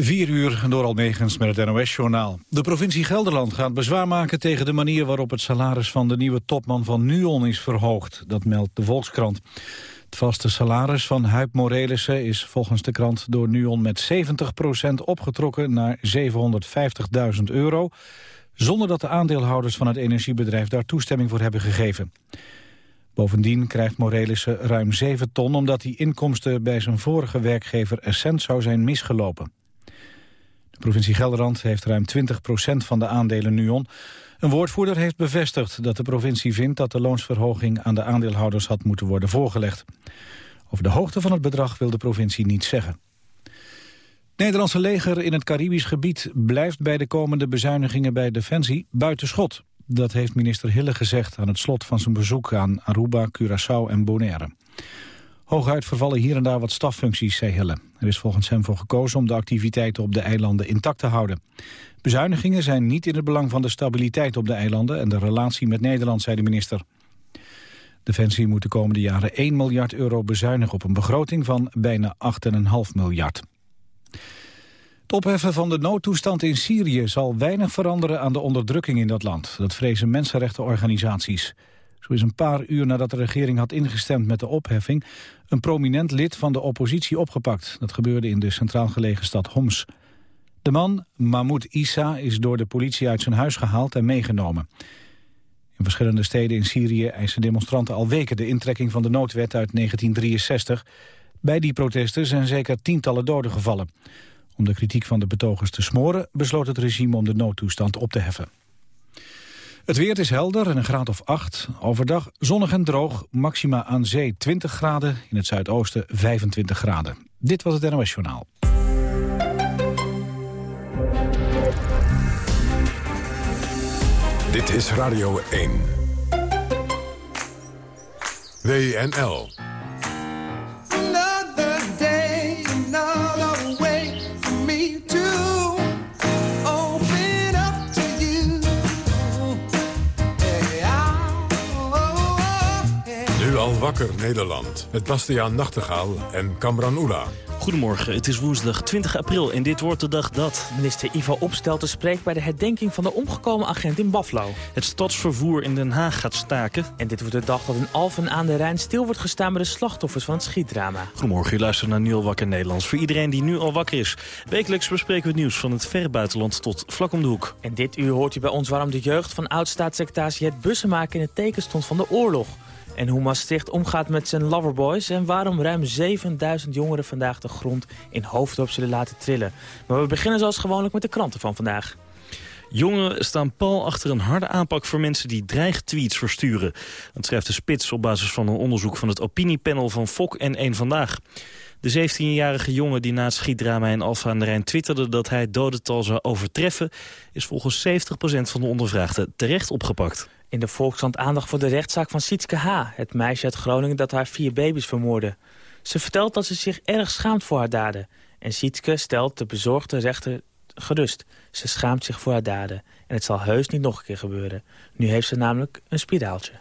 4 uur door Almegens met het NOS-journaal. De provincie Gelderland gaat bezwaar maken tegen de manier waarop het salaris van de nieuwe topman van NUON is verhoogd. Dat meldt de Volkskrant. Het vaste salaris van Huip Morelissen is volgens de krant door NUON met 70% opgetrokken naar 750.000 euro, zonder dat de aandeelhouders van het energiebedrijf daar toestemming voor hebben gegeven. Bovendien krijgt Morelissen ruim 7 ton omdat die inkomsten bij zijn vorige werkgever Essent zou zijn misgelopen. De provincie Gelderland heeft ruim 20% van de aandelen NUON. Een woordvoerder heeft bevestigd dat de provincie vindt dat de loonsverhoging aan de aandeelhouders had moeten worden voorgelegd. Over de hoogte van het bedrag wil de provincie niets zeggen. Het Nederlandse leger in het Caribisch gebied blijft bij de komende bezuinigingen bij Defensie buiten schot. Dat heeft minister Hille gezegd aan het slot van zijn bezoek aan Aruba, Curaçao en Bonaire. Hooguit vervallen hier en daar wat staffuncties, zei Hille. Er is volgens hem voor gekozen om de activiteiten op de eilanden intact te houden. Bezuinigingen zijn niet in het belang van de stabiliteit op de eilanden... en de relatie met Nederland, zei de minister. Defensie moet de komende jaren 1 miljard euro bezuinigen... op een begroting van bijna 8,5 miljard. Het opheffen van de noodtoestand in Syrië zal weinig veranderen aan de onderdrukking in dat land. Dat vrezen mensenrechtenorganisaties. Zo is een paar uur nadat de regering had ingestemd met de opheffing... een prominent lid van de oppositie opgepakt. Dat gebeurde in de centraal gelegen stad Homs. De man, Mahmoud Issa, is door de politie uit zijn huis gehaald en meegenomen. In verschillende steden in Syrië eisen demonstranten al weken de intrekking van de noodwet uit 1963. Bij die protesten zijn zeker tientallen doden gevallen. Om de kritiek van de betogers te smoren besloot het regime om de noodtoestand op te heffen. Het weer is helder en een graad of 8. Overdag zonnig en droog, maxima aan zee 20 graden, in het zuidoosten 25 graden. Dit was het NOS Journaal. Dit is Radio 1. WNL. Wakker Nederland. Met Bastiaan Nachtegaal en Kamran Oela. Goedemorgen, het is woensdag 20 april en dit wordt de dag dat... Minister Ivo Opstelten spreekt bij de herdenking van de omgekomen agent in Buffalo. Het stadsvervoer in Den Haag gaat staken. En dit wordt de dag dat in Alphen aan de Rijn stil wordt gestaan... bij de slachtoffers van het schietdrama. Goedemorgen, u luistert naar Nu al wakker Nederlands. Voor iedereen die nu al wakker is. Wekelijks bespreken we het nieuws van het verre buitenland tot vlak om de hoek. En dit uur hoort u bij ons waarom de jeugd van oud-staatssecretaris Jet Bussemaker... in het teken stond van de oorlog. En hoe Maastricht omgaat met zijn loverboys... en waarom ruim 7000 jongeren vandaag de grond in Hoofddorp zullen laten trillen. Maar we beginnen zoals gewoonlijk met de kranten van vandaag. Jongeren staan pal achter een harde aanpak voor mensen die dreigtweets versturen. Dat schrijft de Spits op basis van een onderzoek van het opiniepanel van Fok en Eén Vandaag. De 17-jarige jongen die na het schietdrama in Alfa aan de Rijn twitterde dat hij dodental zou overtreffen, is volgens 70% van de ondervraagden terecht opgepakt. In de Volkskrant aandacht voor de rechtszaak van Sietske H., het meisje uit Groningen dat haar vier baby's vermoordde. Ze vertelt dat ze zich erg schaamt voor haar daden. En Sietske stelt de bezorgde rechter gerust. Ze schaamt zich voor haar daden. En het zal heus niet nog een keer gebeuren. Nu heeft ze namelijk een spiraaltje.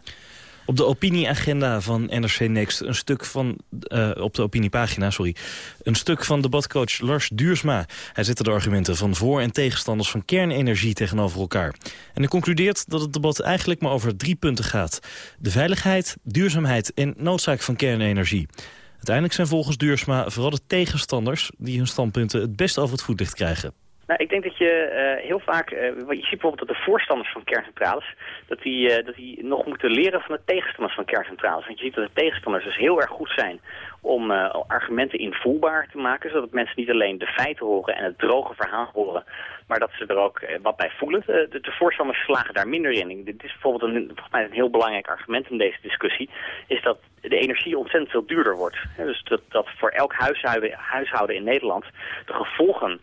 Op de opinieagenda van NRC Next een stuk van, uh, op de opiniepagina, sorry, een stuk van debatcoach Lars Duursma. Hij zet de argumenten van voor- en tegenstanders van kernenergie tegenover elkaar. En hij concludeert dat het debat eigenlijk maar over drie punten gaat. De veiligheid, duurzaamheid en noodzaak van kernenergie. Uiteindelijk zijn volgens Duursma vooral de tegenstanders die hun standpunten het best over het voetlicht krijgen. Nou, ik denk dat je uh, heel vaak, uh, je ziet bijvoorbeeld dat de voorstanders van kerncentrales, dat die, uh, dat die nog moeten leren van de tegenstanders van kerncentrales. Want je ziet dat de tegenstanders dus heel erg goed zijn om argumenten invoelbaar te maken, zodat mensen niet alleen de feiten horen en het droge verhaal horen, maar dat ze er ook wat bij voelen. De, de, voorstanders slagen daar minder in. Dit is bijvoorbeeld een, volgens mij een heel belangrijk argument in deze discussie, is dat de energie ontzettend veel duurder wordt. Dus dat, dat voor elk huishouden, huishouden in Nederland de gevolgen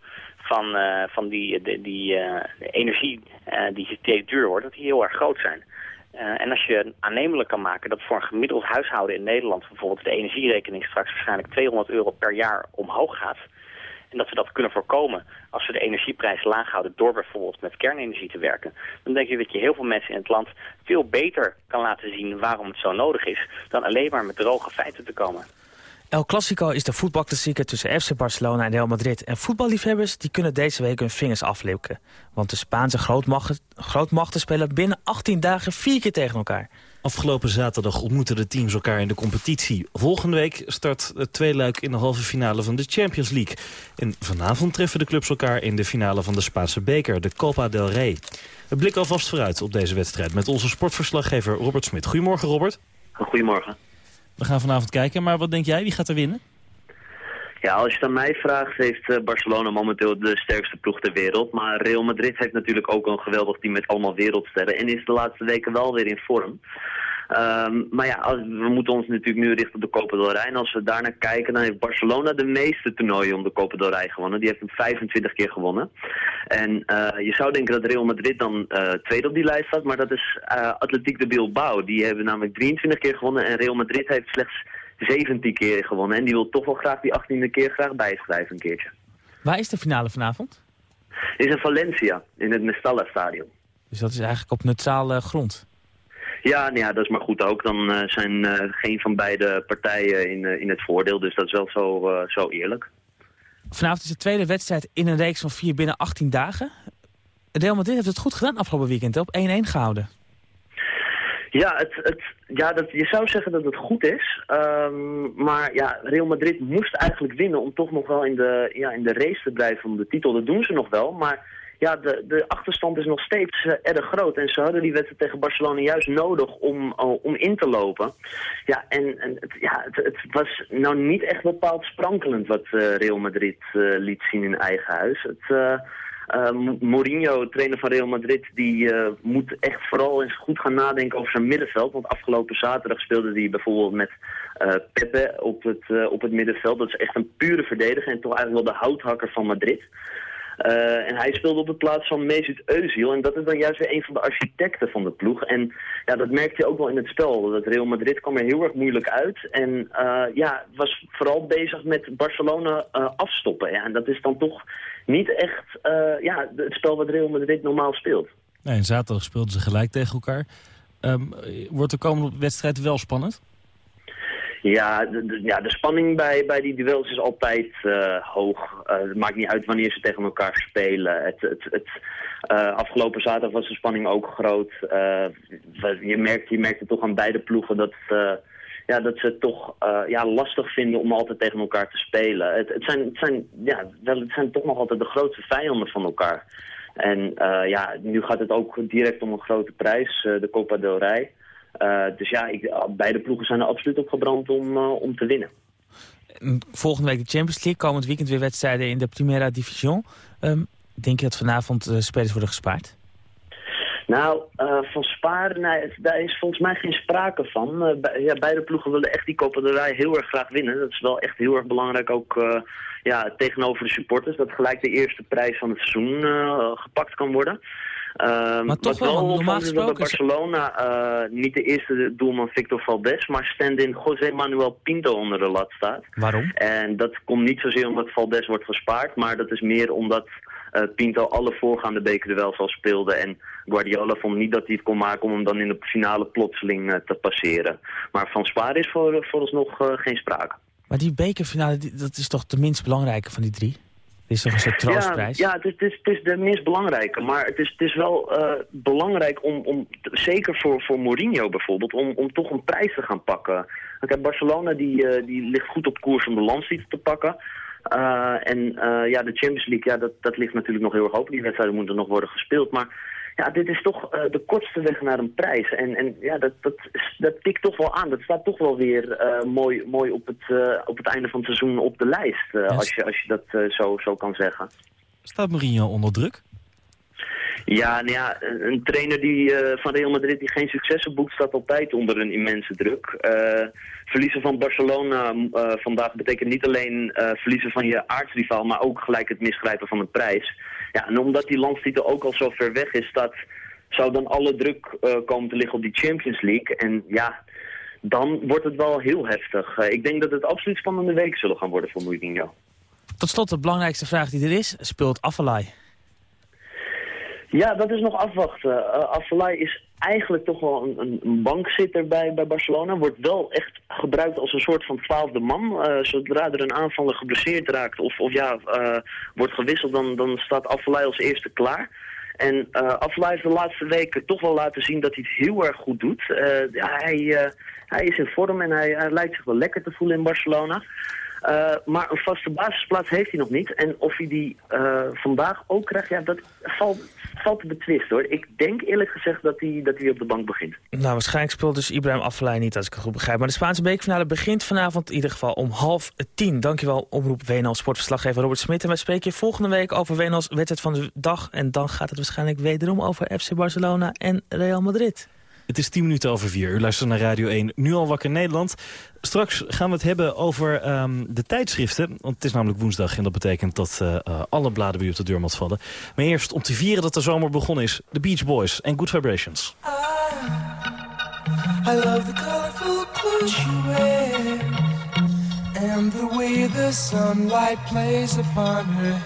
van, uh, van die, die, die uh, energie uh, die steeds duur wordt, dat die heel erg groot zijn. en als je aannemelijk kan maken dat voor een gemiddeld huishouden in Nederland bijvoorbeeld de energierekening straks waarschijnlijk 200 euro per jaar omhoog gaat, en dat we dat kunnen voorkomen als we de energieprijs laag houden door bijvoorbeeld met kernenergie te werken. Dan denk ik dat je heel veel mensen in het land veel beter kan laten zien waarom het zo nodig is dan alleen maar met droge feiten te komen. El Clasico is de voetbalklassieker tussen FC Barcelona en Real Madrid. En voetballiefhebbers die kunnen deze week hun vingers aflikken. Want de Spaanse grootmachten, grootmachten spelen binnen 18 dagen vier keer tegen elkaar. Afgelopen zaterdag ontmoeten de teams elkaar in de competitie. Volgende week start het tweeluik in de halve finale van de Champions League. En vanavond treffen de clubs elkaar in de finale van de Spaanse beker, de Copa del Rey. We blikken alvast vooruit op deze wedstrijd met onze sportverslaggever Robert Smit. Goedemorgen Robert. Goedemorgen. We gaan vanavond kijken, maar wat denk jij? Wie gaat er winnen? Ja, als je het aan mij vraagt, heeft eh, Barcelona momenteel de sterkste ploeg ter wereld. Maar Real Madrid heeft natuurlijk ook een geweldig team met allemaal wereldsterren. En is de laatste weken wel weer in vorm. Um, maar ja, we moeten ons natuurlijk nu richten op de Copa del Rey. En als we daarnaar kijken, dan heeft Barcelona de meeste toernooien om de Copa del Rey gewonnen. Die heeft hem 25 keer gewonnen. En uh, je zou denken dat Real Madrid dan uh, tweede op die lijst staat. Maar dat is uh, Atletiek de Bilbao. Die hebben namelijk 23 keer gewonnen. En Real Madrid heeft slechts 17 keer gewonnen. En die wil toch wel graag die 18e keer graag bijschrijven een keertje. Waar is de finale vanavond? Is in Valencia, in het Mestalla Stadion. Dus dat is eigenlijk op neutrale grond? Ja, nou ja, dat is maar goed ook. Dan uh, zijn uh, geen van beide partijen in, uh, in het voordeel. Dus dat is wel zo, zo eerlijk. Vanavond is de tweede wedstrijd in een reeks van vier binnen 18 dagen. Real Madrid heeft het goed gedaan afgelopen weekend, op 1-1 gehouden. Ja, het, het, ja dat, je zou zeggen dat het goed is. Um, maar ja, Real Madrid moest eigenlijk winnen om toch nog wel in de, ja, in de race te blijven om de titel. Dat doen ze nog wel, maar ja, de, de achterstand is nog steeds uh, erg groot. En ze hadden die wedstrijd tegen Barcelona juist nodig om, uh, om in te lopen. Ja, en, en het, ja, het, het, was nou niet echt bepaald sprankelend wat uh, Real Madrid liet zien in eigen huis. Het... Mourinho, trainer van Real Madrid, die moet echt vooral eens goed gaan nadenken over zijn middenveld. Want afgelopen zaterdag speelde hij bijvoorbeeld met Pepe op het, op het middenveld. Dat is echt een pure verdediger en toch eigenlijk wel de houthakker van Madrid. Uh, en hij speelde op de plaats van Mesut Özil. En dat is dan juist weer een van de architecten van de ploeg. En ja, dat merkte je ook wel in het spel. Dat Real Madrid kwam er heel erg moeilijk uit. En uh, ja, was vooral bezig met Barcelona uh, afstoppen. Ja, en dat is dan toch niet echt ja, het spel wat Real Madrid normaal speelt. Nee, en zaterdag speelden ze gelijk tegen elkaar. Um, wordt de komende wedstrijd wel spannend? Ja, de, ja, de spanning bij, bij die duels is altijd uh, hoog. Uh, het maakt niet uit wanneer ze tegen elkaar spelen. Het, het, het, uh, afgelopen zaterdag was de spanning ook groot. je, merkt, je merkt het toch aan beide ploegen dat, ja, dat ze het toch ja, lastig vinden om altijd tegen elkaar te spelen. Het, het, zijn, het, zijn, ja, het zijn toch nog altijd de grootste vijanden van elkaar. En ja, nu gaat het ook direct om een grote prijs, de Copa del Rey. Uh, dus ja, ik, beide ploegen zijn er absoluut op gebrand om, uh, om te winnen. Volgende week de Champions League, komend weekend weer wedstrijden in de Primera Division. Um, denk je dat vanavond uh, spelers worden gespaard? Nou, van sparen, nee, daar is volgens mij geen sprake van. Ja, beide ploegen willen echt die Copa heel erg graag winnen. Dat is wel echt heel erg belangrijk ook ja, tegenover de supporters. Dat gelijk de eerste prijs van het seizoen gepakt kan worden. Um, maar toch wel, normaal gesproken... Dat Barcelona uh, niet de eerste doelman Victor Valdes, maar stand-in José Manuel Pinto onder de lat staat. Waarom? En dat komt niet zozeer omdat Valdes wordt gespaard, maar dat is meer omdat uh, Pinto alle voorgaande bekerduels al speelde. En Guardiola vond niet dat hij het kon maken om hem dan in de finale plotseling uh, te passeren. Maar van sparen is voor, vooralsnog geen sprake. Maar die bekerfinale, dat is toch de minst belangrijke van die drie? Is toch een soort troostprijs? Ja, ja het, is, het, is, het is de minst belangrijke. Maar het is, het is wel uh, belangrijk om, om zeker voor, voor Mourinho bijvoorbeeld, om, om toch een prijs te gaan pakken. Kijk, Barcelona die, uh, die ligt goed op koers om de landstitel te pakken. Uh, en ja, de Champions League, ja, dat, dat ligt natuurlijk nog heel erg open. Die wedstrijden moeten nog worden gespeeld. Maar ja, dit is toch uh, de kortste weg naar een prijs. En, en ja, dat, dat, dat tikt toch wel aan. Dat staat toch wel weer uh, mooi, mooi op, het, uh, op het einde van het seizoen op de lijst. Als, je, als je dat zo, zo kan zeggen. Staat Mourinho onder druk? Ja, nou ja, een trainer die, uh, van Real Madrid die geen successen boekt, staat altijd onder een immense druk. Uh, verliezen van Barcelona uh, vandaag betekent niet alleen verliezen van je aardsrivaal, maar ook gelijk het misgrijpen van een prijs. Ja, en omdat die landstitel ook al zo ver weg is, dat zou dan alle druk komen te liggen op die Champions League. En ja, dan wordt het wel heel heftig. ik denk dat het absoluut spannende weken zullen gaan worden voor Mourinho. Tot slot de belangrijkste vraag die er is. Speelt Affelay? Ja, dat is nog afwachten. Uh, is eigenlijk toch wel een, een, bankzitter bij, bij Barcelona. Wordt wel echt gebruikt als een soort van twaalfde man. Uh, zodra er een aanvaller geblesseerd raakt of, of ja, uh, wordt gewisseld, dan, dan staat Afellay als eerste klaar. En uh, heeft de laatste weken toch wel laten zien dat hij het heel erg goed doet. hij, hij is in vorm en hij lijkt zich wel lekker te voelen in Barcelona. Uh, maar een vaste basisplaats heeft hij nog niet. En of hij die uh, vandaag ook krijgt, ja, dat valt, valt te betwist hoor. Ik denk eerlijk gezegd dat hij, dat hij op de bank begint. Nou, waarschijnlijk speelt dus Ibrahim Afellay niet, als ik het goed begrijp. Maar de Spaanse bekerfinale begint vanavond in ieder geval om half tien. Dankjewel, Omroep WNL Sportverslaggever Robert Smit. En wij spreken je volgende week over WNL's wedstrijd van de dag. En dan gaat het waarschijnlijk wederom over FC Barcelona en Real Madrid. Het is 10 minuten over 4. U luistert naar Radio 1, nu al wakker Nederland. Straks gaan we het hebben over um, de tijdschriften. Want het is namelijk woensdag en dat betekent dat uh, alle bladen weer op de deur moet vallen. Maar eerst om te vieren dat de zomer begonnen is. The Beach Boys en Good Vibrations. I, love the colorful clothes you wear And the way the sunlight plays upon her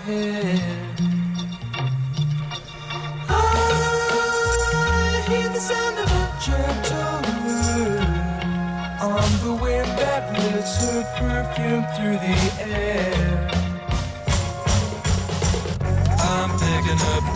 the gentle word on the wind that lifts her perfume through the air. I'm picking up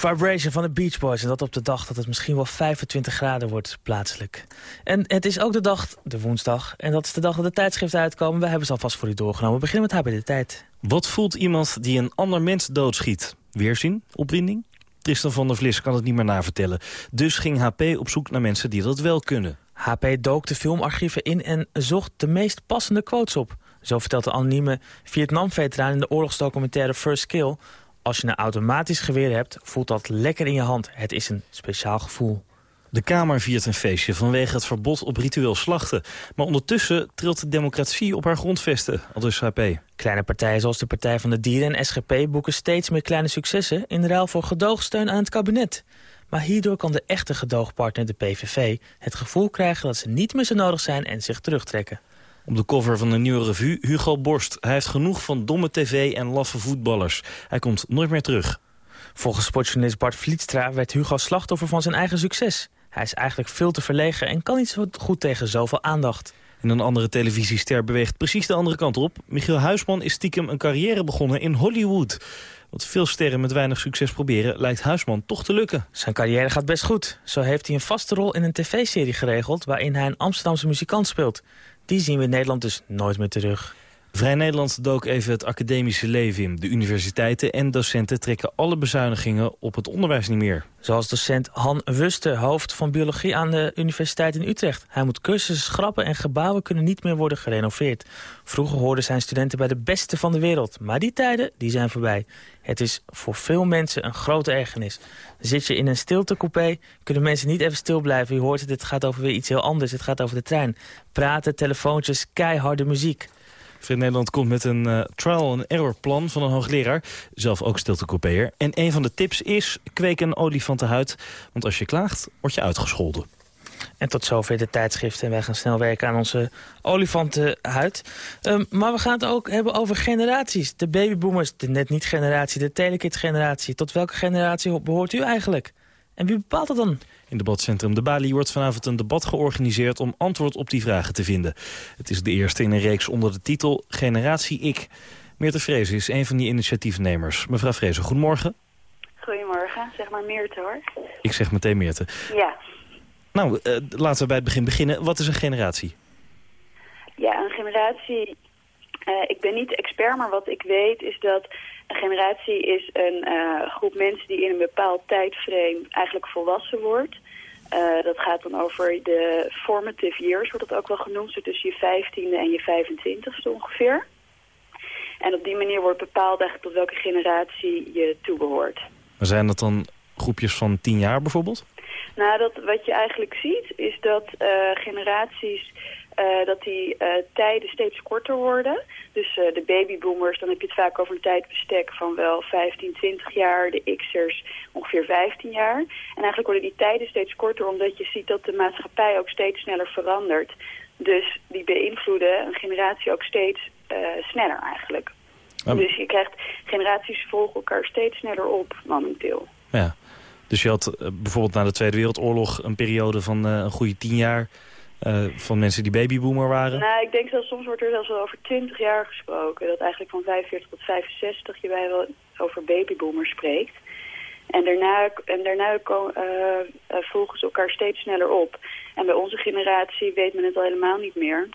Good Vibration van de Beach Boys. En dat op de dag dat het misschien wel 25 graden wordt plaatselijk. En het is ook de dag, de woensdag. En dat is de dag dat de tijdschriften uitkomen. We hebben ze alvast voor u doorgenomen. We beginnen met HB de Tijd. Wat voelt iemand die een ander mens doodschiet? Weerzin? Opwinding? Tristan van der Vlis kan het niet meer navertellen. Dus ging HP op zoek naar mensen die dat wel kunnen. HP dook de filmarchieven in en zocht de meest passende quotes op. Zo vertelt de anonieme Vietnam-veteraan in de oorlogsdocumentaire First Kill... als je een automatisch geweer hebt, voelt dat lekker in je hand. Het is een speciaal gevoel. De Kamer viert een feestje vanwege het verbod op ritueel slachten. Maar ondertussen trilt de democratie op haar grondvesten, aldus HP. Kleine partijen zoals de Partij van de Dieren en SGP boeken steeds meer kleine successen... in ruil voor gedoogsteun aan het kabinet. Maar hierdoor kan de echte gedoogpartner, de PVV, het gevoel krijgen dat ze niet meer zo nodig zijn en zich terugtrekken. Op de cover van de nieuwe revue Hugo Borst. Hij heeft genoeg van domme tv en laffe voetballers. Hij komt nooit meer terug. Volgens sportjournalist Bart Vlietstra werd Hugo slachtoffer van zijn eigen succes. Hij is eigenlijk veel te verlegen en kan niet zo goed tegen zoveel aandacht. En een andere televisiester beweegt precies de andere kant op. Michiel Huisman is stiekem een carrière begonnen in Hollywood. Wat veel sterren met weinig succes proberen, lijkt Huisman toch te lukken. Zijn carrière gaat best goed. Zo heeft hij een vaste rol in een tv-serie geregeld... waarin hij een Amsterdamse muzikant speelt. Die zien we in Nederland dus nooit meer terug. Vrij Nederland dook even het academische leven in. De universiteiten en docenten trekken alle bezuinigingen op het onderwijs niet meer. Zoals docent Han Wuste, hoofd van biologie aan de Universiteit in Utrecht. Hij moet cursussen schrappen en gebouwen kunnen niet meer worden gerenoveerd. Vroeger hoorden zijn studenten bij de beste van de wereld. Maar die tijden die zijn voorbij. Het is voor veel mensen een grote ergernis. Zit je in een stiltecoupé, kunnen mensen niet even stil blijven. Je hoort het, het gaat over weer iets heel anders. Het gaat over de trein. Praten, telefoontjes, keiharde muziek. Vrij Nederland komt met een uh, trial-and-error plan van een hoogleraar. Zelf ook stiltecoupéer. En een van de tips is, kweek een olifantenhuid. Want als je klaagt, word je uitgescholden. En tot zover de tijdschrift. En wij gaan snel werken aan onze olifantenhuid. Um, maar we gaan het ook hebben over generaties. De babyboomers, de net niet generatie, de telekids generatie. Tot welke generatie behoort u eigenlijk? En wie bepaalt dat dan? In debatcentrum De Bali wordt vanavond een debat georganiseerd om antwoord op die vragen te vinden. Het is de eerste in een reeks onder de titel Generatie Ik. Meerte Vrezen is een van die initiatiefnemers. Mevrouw Vrezen, goedemorgen. Goedemorgen, zeg maar Meerte hoor. Ik zeg meteen Meerte. Ja. Nou, uh, laten we bij het begin beginnen. Wat is een generatie? Ja, een generatie... Uh, ik ben niet expert, maar wat ik weet is dat een generatie is een uh, groep mensen die in een bepaald tijdframe eigenlijk volwassen wordt. Uh, dat gaat dan over de formative years, wordt dat ook wel genoemd, zo tussen je 15e en je 25e ongeveer. En op die manier wordt bepaald eigenlijk tot welke generatie je toebehoort. Maar zijn dat dan groepjes van 10 jaar bijvoorbeeld? Nou, dat, wat je eigenlijk ziet is dat uh, generaties uh, dat die uh, tijden steeds korter worden. Dus uh, de babyboomers, dan heb je het vaak over een tijdbestek van wel 15, 20 jaar. De X'ers ongeveer 15 jaar. En eigenlijk worden die tijden steeds korter omdat je ziet dat de maatschappij ook steeds sneller verandert. Dus die beïnvloeden een generatie ook steeds sneller eigenlijk. Oh. Dus je krijgt generaties volgen elkaar steeds sneller op momenteel. Ja, dus je had bijvoorbeeld na de Tweede Wereldoorlog een periode van een goede 10 jaar... Uh, van mensen die babyboomer waren? Nou, ik denk dat soms wordt er zelfs wel over 20 jaar gesproken. Dat eigenlijk van 45 tot 65 je bij wel over babyboomers spreekt. En daarna, en daarna uh, uh, volgen ze elkaar steeds sneller op. En bij onze generatie weet men het al helemaal niet meer.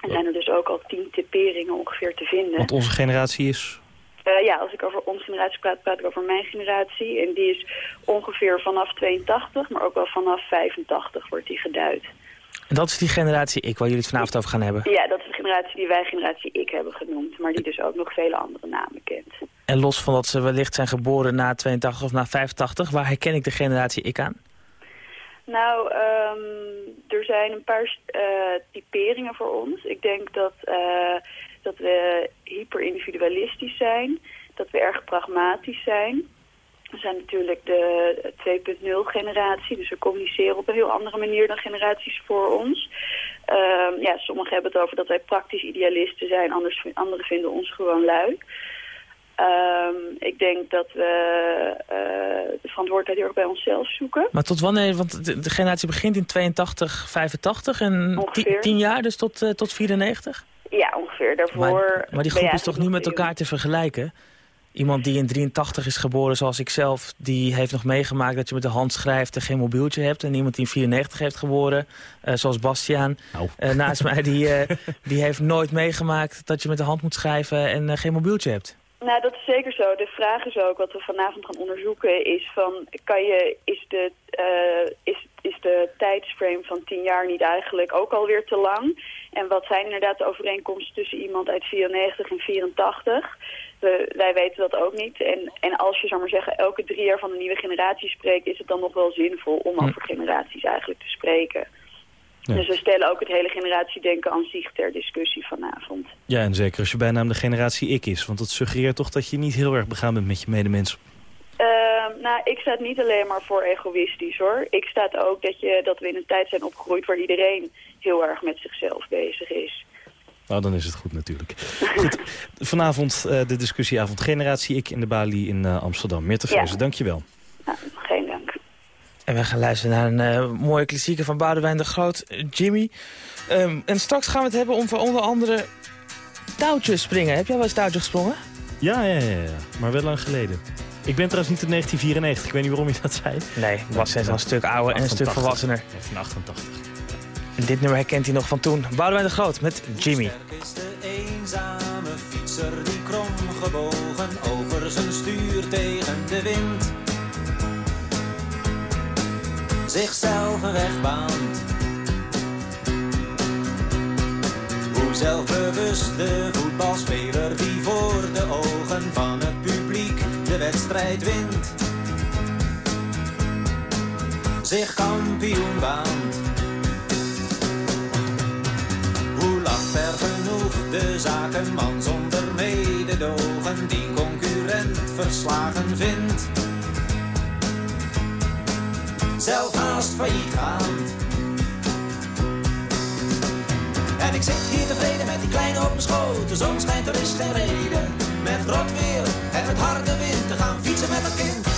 En zijn er dus ook al tien typeringen ongeveer te vinden. Want onze generatie is? Uh, ja, als ik over onze generatie praat, praat ik over mijn generatie. En die is ongeveer vanaf 82, maar ook wel vanaf 85 wordt die geduid. En dat is die generatie ik, waar jullie het vanavond over gaan hebben? Ja, dat is de generatie die wij generatie ik hebben genoemd. Maar die dus ook nog vele andere namen kent. En los van dat ze wellicht zijn geboren na 82 of na 85, waar herken ik de generatie ik aan? Nou, um, er zijn een paar uh, typeringen voor ons. Ik denk dat, uh, dat we hyper-individualistisch zijn. Dat we erg pragmatisch zijn. We zijn natuurlijk de 2.0 generatie, dus we communiceren op een heel andere manier dan generaties voor ons. Uh, ja, sommigen hebben het over dat wij praktisch idealisten zijn, anders, anderen vinden ons gewoon lui. Um, ik denk dat we uh, de verantwoordelijkheid heel erg bij onszelf zoeken. Maar tot wanneer? Want de, de generatie begint in 82, 85 en 10 jaar, dus tot, uh, tot 94? Ja, ongeveer. Daarvoor maar, maar die groep is toch niet met elkaar te vergelijken? Iemand die in 83 is geboren zoals ik zelf, die heeft nog meegemaakt dat je met de hand schrijft en geen mobieltje hebt. En iemand die in 94 heeft geboren, uh, zoals Bastiaan, nou. uh, naast mij, die, uh, die heeft nooit meegemaakt dat je met de hand moet schrijven en geen mobieltje hebt. Nou, dat is zeker zo. De vraag is ook, wat we vanavond gaan onderzoeken, is van, kan je, is, de, is, is de tijdsframe van tien jaar niet eigenlijk ook alweer te lang? En wat zijn inderdaad de overeenkomsten tussen iemand uit 94 en 84? We, wij weten dat ook niet. En, en als je, zou maar zeggen, elke drie jaar van een nieuwe generatie spreekt... is het dan nog wel zinvol om over generaties eigenlijk te spreken. Dus we stellen ook het hele generatiedenken aan zich ter discussie vanavond. Ja, en zeker als je bijnaam de generatie ik is. Want dat suggereert toch dat je niet heel erg begaan bent met je medemens. Uh, nou, ik sta niet alleen maar voor egoïstisch hoor. Ik sta ook dat, je, dat we in een tijd zijn opgegroeid waar iedereen heel erg met zichzelf bezig is. Nou, dan is het goed natuurlijk. goed, vanavond uh, de discussieavond Generatie Ik in de Bali in uh, Amsterdam. Meerte Vrezen, ja. dankjewel. Nou, geen dank. En we gaan luisteren naar een uh, mooie klassieker van Boudewijn de Groot, Jimmy. Um, en straks gaan we het hebben om onder andere touwtjes springen. Heb jij wel eens touwtjes gesprongen? Ja, ja, ja, ja, maar wel lang geleden. Ik ben trouwens niet in 1994, ik weet niet waarom je dat zei. Nee, was hij een stuk ouder en een stuk volwassener. Van 88. Dit nummer herkent hij nog van toen. Boudewijn de Groot met Jimmy. is de eenzame fietser die krom gebogen over zijn stuur tegen de wind. Zichzelf een weg. Hoe zelfbewust de voetbalspeler die voor de ogen van het publiek de wedstrijd wint. Zich kampioen baant. Lacht ver genoeg de zakenman zonder mededogen die concurrent verslagen vindt. Zelf haast failliet gaan. En ik zit hier tevreden met die kleine op mijn schoot. De zon schijnt, er is geen reden. Met rot weer en met harde wind te gaan fietsen met een kind.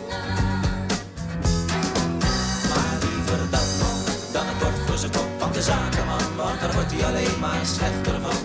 Slechter van.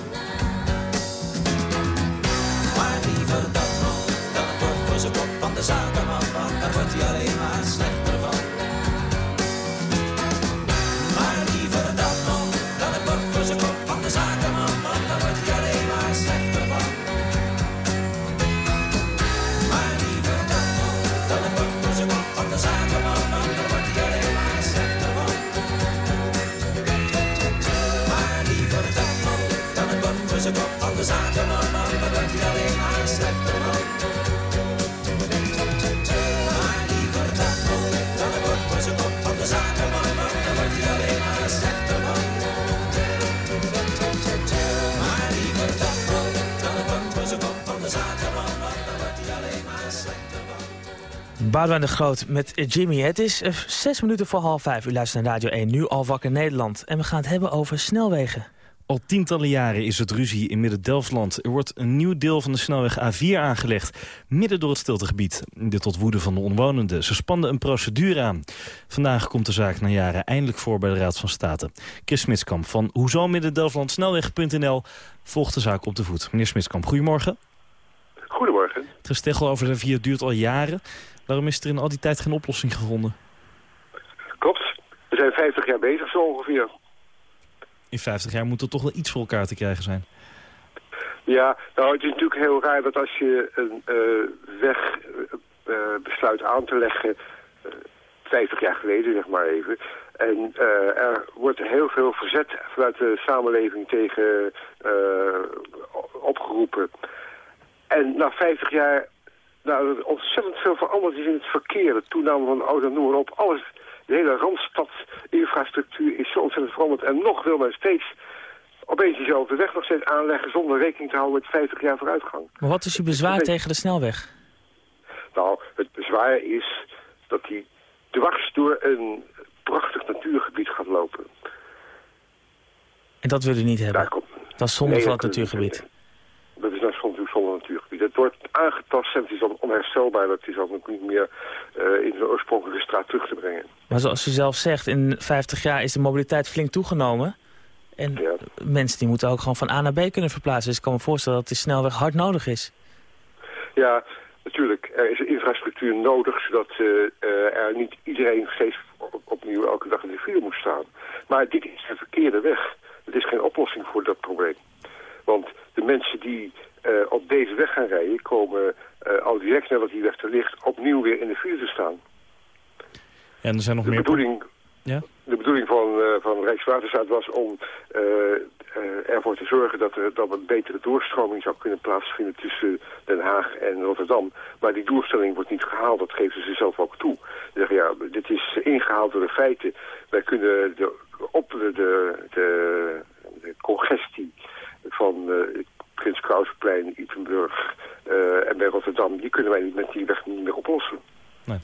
Kop van de de Groot met Jimmy. Het is eh, zes minuten voor half vijf. U luistert naar Radio 1, nu al wakker Nederland. En we gaan het hebben over snelwegen. Al tientallen jaren is het ruzie in Midden-Delfland. Er wordt een nieuw deel van de snelweg A4 aangelegd, midden door het stiltegebied. Dit tot woede van de omwonenden. Ze spanden een procedure aan. Vandaag komt de zaak na jaren eindelijk voor bij de Raad van State. Chris Smitskamp van Hoezo Midden-Delfland Snelweg.nl volgt de zaak op de voet. Meneer Smitskamp, goedemorgen. Goedemorgen. Het gesteggel over de A4 duurt al jaren. Waarom is er in al die tijd geen oplossing gevonden? Klopt. We zijn 50 jaar bezig zo ongeveer. In 50 jaar moet er toch wel iets voor elkaar te krijgen zijn. Ja, nou het is natuurlijk heel raar dat als je een uh, weg uh, besluit aan te leggen... 50 jaar geleden, zeg maar even... En er wordt heel veel verzet vanuit de samenleving tegen opgeroepen. En na 50 jaar, nou, ontzettend veel veranderd is in het verkeer. De toename van oude noor op, alles, de hele Randstad-infrastructuur is zo ontzettend veranderd. En nog wil men steeds opeens diezelfde weg nog steeds aanleggen zonder rekening te houden met 50 jaar vooruitgang. Maar wat is uw bezwaar tegen de snelweg? Nou, het bezwaar is dat die dwars door een prachtig natuurgebied gaat lopen. En dat wil u niet hebben? Komt... Dat is zonde nee, van het natuurgebied? Dat is nou natuurlijk zonder natuurgebied. Het wordt aangetast en het is dan onherstelbaar. Dat is dan ook niet meer uh, in de oorspronkelijke straat terug te brengen. Maar zoals u zelf zegt, in 50 jaar is de mobiliteit flink toegenomen. En ja. mensen die moeten ook gewoon van A naar B kunnen verplaatsen. Dus ik kan me voorstellen dat die snelweg hard nodig is. Ja, natuurlijk. Er is infrastructuur nodig, zodat uh, er niet iedereen steeds opnieuw elke dag in de file moet staan. Maar dit is de verkeerde weg. Het is geen oplossing voor dat probleem. Want de mensen die op deze weg gaan rijden... komen uh, al direct nadat die weg er ligt opnieuw weer in de file te staan. En er zijn nog de meer... Bedoeling, ja? De bedoeling van, uh, van Rijkswaterstaat was om ervoor te zorgen dat er dan een betere doorstroming zou kunnen plaatsvinden tussen Den Haag en Rotterdam. Maar die doelstelling wordt niet gehaald, dat geven ze zelf ook toe. Ze zeggen, ja, dit is ingehaald door de feiten. Wij kunnen de, op de, de, de congestie van Prins Krausplein, Ippenburg uh, en bij Rotterdam, die kunnen wij met die weg niet meer oplossen. Nee.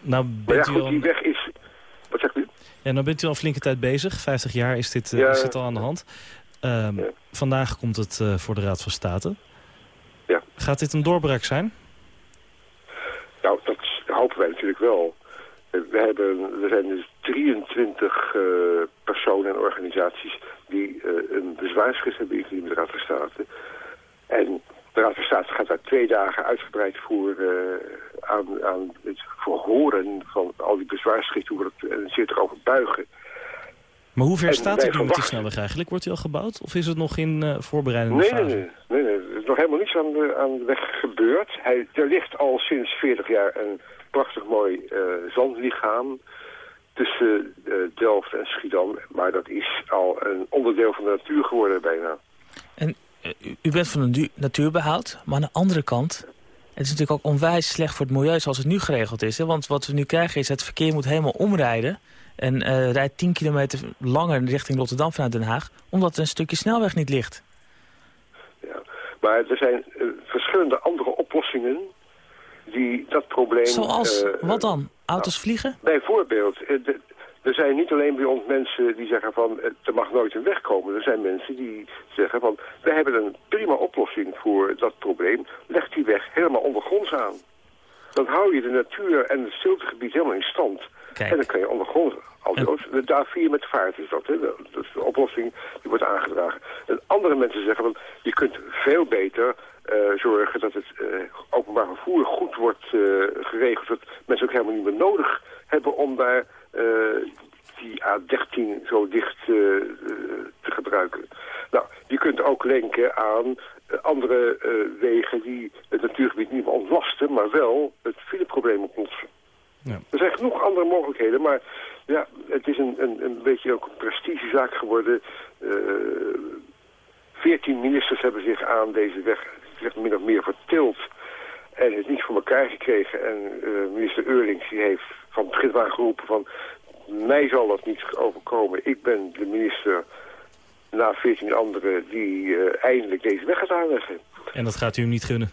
Nou, bent ja, goed, al... die weg is... Wat zegt u? Ja, nou bent u al flinke tijd bezig. 50 jaar is dit, uh, ja, is dit al aan de hand. Um, ja. Vandaag komt het uh, voor de Raad van State. Ja. Gaat dit een doorbraak zijn? Nou, dat hopen wij natuurlijk wel. We, hebben, er zijn dus 23 uh, personen en organisaties die uh, een bezwaarschrift hebben ingediend in de Raad van State. En de Raad van State gaat daar twee dagen uitgebreid voor uh, aan, aan het verhoren van al die bezwaarschriften en zich erover buigen. Maar hoe ver en staat het nu met die snelweg eigenlijk? Wordt die al gebouwd of is het nog in uh, voorbereidende nee, fase? Nee, nee, nee, er is nog helemaal niets aan de, aan de weg gebeurd. Hij, er ligt al sinds 40 jaar een prachtig mooi uh, zandlichaam tussen uh, Delft en Schiedam. Maar dat is al een onderdeel van de natuur geworden bijna. En u bent van de natuurbehoud, maar aan de andere kant... Het is natuurlijk ook onwijs slecht voor het milieu zoals het nu geregeld is. Hè? Want wat we nu krijgen is het verkeer moet helemaal omrijden... En uh, rijdt 10 kilometer langer richting Rotterdam vanuit Den Haag... omdat er een stukje snelweg niet ligt. Ja, maar er zijn uh, verschillende andere oplossingen die dat probleem... Zoals? Uh, Wat dan? Auto's nou, vliegen? Bijvoorbeeld. De, er zijn niet alleen bij ons mensen die zeggen van... er mag nooit een weg komen. Er zijn mensen die zeggen van... we hebben een prima oplossing voor dat probleem. Leg die weg helemaal ondergronds aan. Dan hou je de natuur en het stiltegebied helemaal in stand... Kijk. En dan kan je ondergrond, aldoos, en... daar vier met vaart is dat, hè? dat is de oplossing die wordt aangedragen. En andere mensen zeggen, van, je kunt veel beter uh, zorgen dat het uh, openbaar vervoer goed wordt uh, geregeld, dat mensen ook helemaal niet meer nodig hebben om daar die A13 zo dicht te gebruiken. Nou, je kunt ook denken aan andere wegen die het natuurgebied niet meer ontlasten, maar wel het fileprobleem oplossen. Ja. Er zijn genoeg andere mogelijkheden, maar ja, het is een, een, een beetje ook een prestigezaak geworden. Veertien uh, ministers hebben zich aan deze weg zich min of meer vertild en het niet voor elkaar gekregen. En uh, minister Eurlings die heeft van het begin geroepen van mij zal dat niet overkomen. Ik ben de minister na veertien anderen die uh, eindelijk deze weg gaat aanleggen. En dat gaat u hem niet gunnen?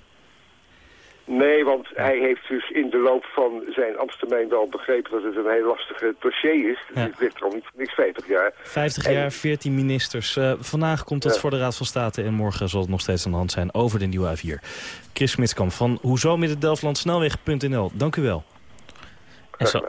Nee, want hij heeft dus in de loop van zijn ambtstermijn wel begrepen dat het een heel lastig dossier is. Ja. Het ligt al niet niks 50 jaar. 50 en... jaar, 14 ministers. Uh, vandaag komt ja. voor de Raad van State en morgen zal het nog steeds aan de hand zijn over de nieuwe A4. Chris Smitskamp van hoezo Snelweg.nl. Dank u wel. En zo,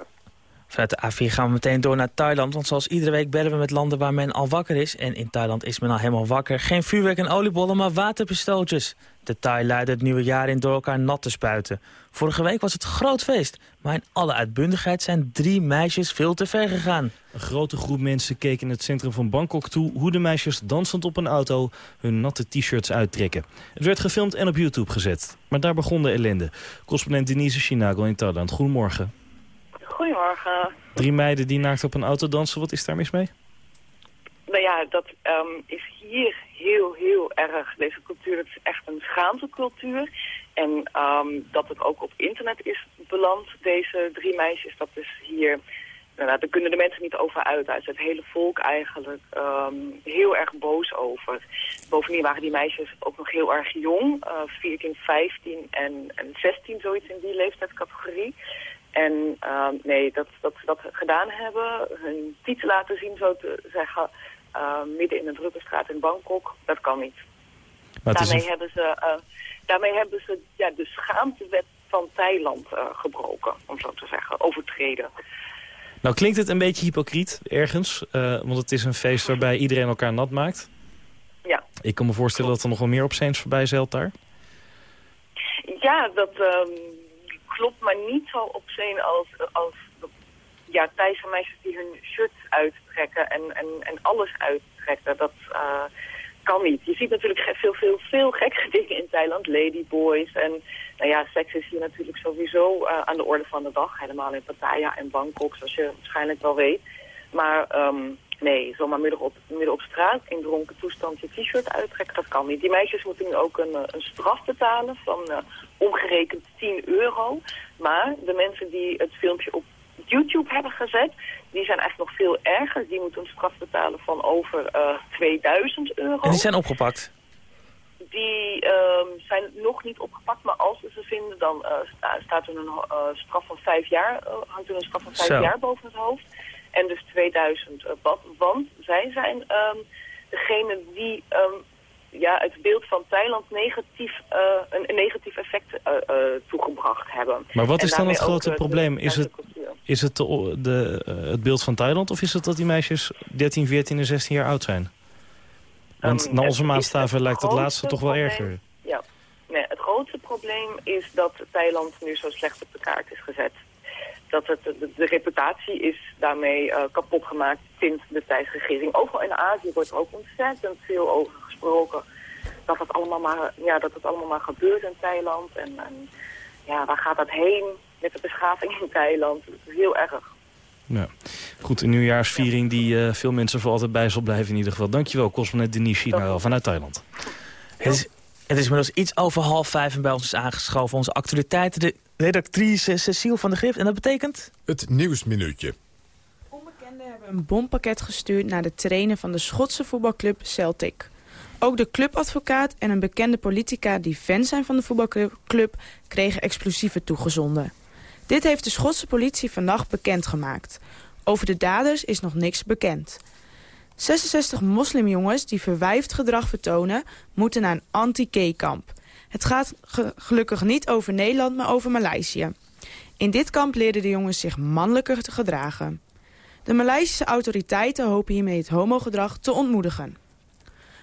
Vanuit de A4 gaan we meteen door naar Thailand. Want zoals iedere week bellen we met landen waar men al wakker is. En in Thailand is men al helemaal wakker. Geen vuurwerk en oliebollen, maar waterpistootjes. De Thai leiden het nieuwe jaar in door elkaar nat te spuiten. Vorige week was het groot feest. Maar in alle uitbundigheid zijn drie meisjes veel te ver gegaan. Een grote groep mensen keek in het centrum van Bangkok toe... hoe de meisjes dansend op een auto hun natte t-shirts uittrekken. Het werd gefilmd en op YouTube gezet. Maar daar begon de ellende. Correspondent Denise Chinago in Thailand. Goedemorgen. Goedemorgen. Drie meiden die naakt op een auto dansen, wat is daar mis mee? Nou ja, dat ehm, is hier heel, heel erg. Deze cultuur het is echt een schaamtecultuur. En ehm, dat het ook op internet is beland, deze drie meisjes, dat is hier... Nou, daar kunnen de mensen niet over uit. Daar is het hele volk eigenlijk ehm, heel erg boos over. Bovendien waren die meisjes ook nog heel erg jong. Uh, 14, 15 en, en 16, zoiets in die leeftijdscategorie. En uh, nee, dat, dat ze dat gedaan hebben, hun titel laten zien, zo te zeggen, uh, midden in een drukke straat in Bangkok, dat kan niet. Maar daarmee, hebben ze, uh, daarmee hebben ze ja, de schaamtewet van Thailand uh, gebroken, om zo te zeggen, overtreden. Nou klinkt het een beetje hypocriet ergens, want het is een feest waarbij iedereen elkaar nat maakt. Ja. Ik kan me voorstellen dat er nog wel meer op voorbij zeilt daar. Ja, dat... Um, klopt, maar niet zo obscene als, als ja, Thaise meisjes die hun shirt uittrekken en, en, en alles uittrekken. Dat uh, kan niet. Je ziet natuurlijk veel, veel, veel gekke dingen in Thailand. Ladyboys en nou ja, seks is hier natuurlijk sowieso uh, aan de orde van de dag. Helemaal in Pattaya en Bangkok, zoals je waarschijnlijk wel weet. Maar um, nee, zomaar midden op, midden op straat in dronken toestand je t-shirt uittrekken, dat kan niet. Die meisjes moeten nu ook een, een straf betalen van uh, omgerekend 10 euro. Maar de mensen die het filmpje op YouTube hebben gezet, die zijn eigenlijk nog veel erger. Die moeten een straf betalen van over uh, eh, 2000 euro. En die zijn opgepakt? Die uh, zijn nog niet opgepakt, maar als we ze vinden, dan staat er een straf van vijf jaar, hangt er een straf van vijf Zo. jaar boven het hoofd. En dus 2000 bad, want zij zijn um, degene die um, ja, het beeld van Thailand negatief, uh, een, negatief effect uh, uh, toegebracht hebben. Maar wat is dan het grote probleem? Is het, is het de, de het beeld van Thailand of is het dat die meisjes 13, 14 en 16 jaar oud zijn? Want um, naar onze maatstaven lijkt het laatste toch wel probleem, erger. Ja, nee, het grootste probleem is dat Thailand nu zo slecht op de kaart is gezet dat het, de, de reputatie is daarmee uh, kapot gemaakt sinds de tijdsregering. Overal in Azië wordt er ook ontzettend veel over gesproken. Dat het allemaal maar, ja, dat het allemaal maar gebeurt in Thailand. En, en ja, waar gaat dat heen met de beschaving in Thailand? Het is heel erg. Ja. Goed, een nieuwjaarsviering die uh, veel mensen voor altijd bij zal blijven in ieder geval. Dankjewel, correspondent Denise China vanuit Thailand. Het is, het is inmiddels iets over half vijf en bij ons is aangeschoven onze actualiteiten. De redactrice Cecile van der Grift. En dat betekent? Het Nieuwsminuutje. Onbekenden hebben een bompakket gestuurd naar de trainer van de Schotse voetbalclub Celtic. Ook de clubadvocaat en een bekende politica die fan zijn van de voetbalclub kregen explosieven toegezonden. Dit heeft de Schotse politie vannacht bekendgemaakt. Over de daders is nog niks bekend. 66 moslimjongens die verwijfd gedrag vertonen... moeten naar een anti-K-kamp. Het gaat gelukkig niet over Nederland, maar over Maleisië. In dit kamp leerden de jongens zich mannelijker te gedragen. De Maleisische autoriteiten hopen hiermee het homogedrag te ontmoedigen.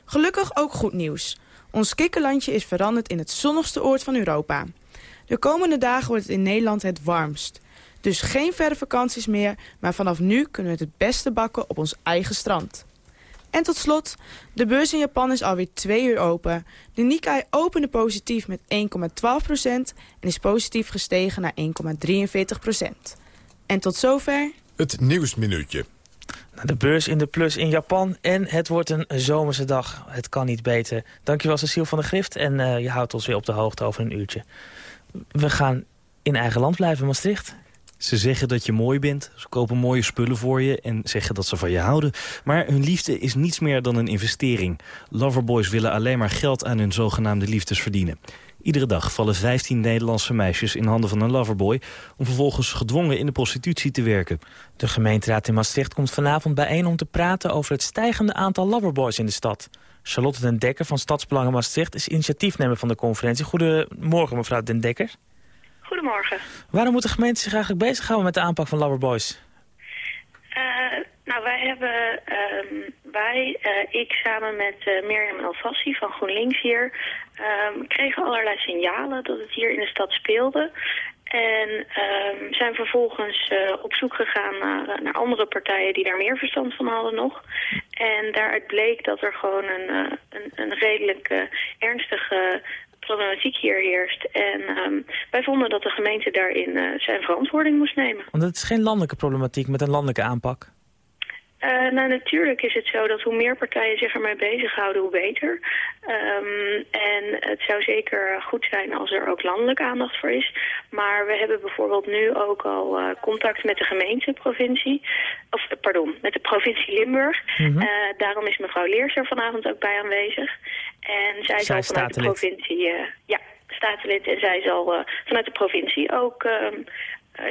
Gelukkig ook goed nieuws. Ons kikkerlandje is veranderd in het zonnigste oord van Europa. De komende dagen wordt het in Nederland het warmst. Dus geen verre vakanties meer, maar vanaf nu kunnen we het het beste bakken op ons eigen strand. En tot slot, de beurs in Japan is alweer twee uur open. De Nikkei opende positief met 1,12% en is positief gestegen naar 1,43%. En tot zover... Het Nieuwsminuutje. De beurs in de plus in Japan en het wordt een zomerse dag. Het kan niet beter. Dankjewel Cecile van der Grift en uh, je houdt ons weer op de hoogte over een uurtje. We gaan in eigen land blijven, Maastricht. Ze zeggen dat je mooi bent, ze kopen mooie spullen voor je... en zeggen dat ze van je houden. Maar hun liefde is niets meer dan een investering. Loverboys willen alleen maar geld aan hun zogenaamde liefdes verdienen. Iedere dag vallen 15 Nederlandse meisjes in handen van een loverboy... om vervolgens gedwongen in de prostitutie te werken. De gemeenteraad in Maastricht komt vanavond bijeen om te praten... over het stijgende aantal loverboys in de stad. Charlotte den Dekker van Stadsbelangen Maastricht... is initiatiefnemer van de conferentie. Goedemorgen, mevrouw den Dekker. Goedemorgen. Waarom moet de gemeente zich eigenlijk bezighouden met de aanpak van loverboys? Uh, nou, wij hebben, um, wij, uh, ik samen met uh, Mirjam Elfassi van GroenLinks hier, um, kregen allerlei signalen dat het hier in de stad speelde. En um, zijn vervolgens op zoek gegaan naar, naar, andere partijen die daar meer verstand van hadden nog. En daaruit bleek dat er gewoon een, een, een redelijk ernstige problematiek hier heerst. En um, wij vonden dat de gemeente daarin uh, zijn verantwoording moest nemen. Want het is geen landelijke problematiek met een landelijke aanpak? Uh, nou, natuurlijk is het zo dat hoe meer partijen zich ermee bezighouden, hoe beter. Um, en het zou zeker goed zijn als er ook landelijke aandacht voor is. Maar we hebben bijvoorbeeld nu ook al uh, contact met de gemeente, provincie, of pardon, met de provincie Limburg. Mm -hmm. uh, daarom is mevrouw Leers er vanavond ook bij aanwezig. En zij, zij zal vanuit de provincie, ja, staatslid, en zij zal vanuit de provincie ook ehm,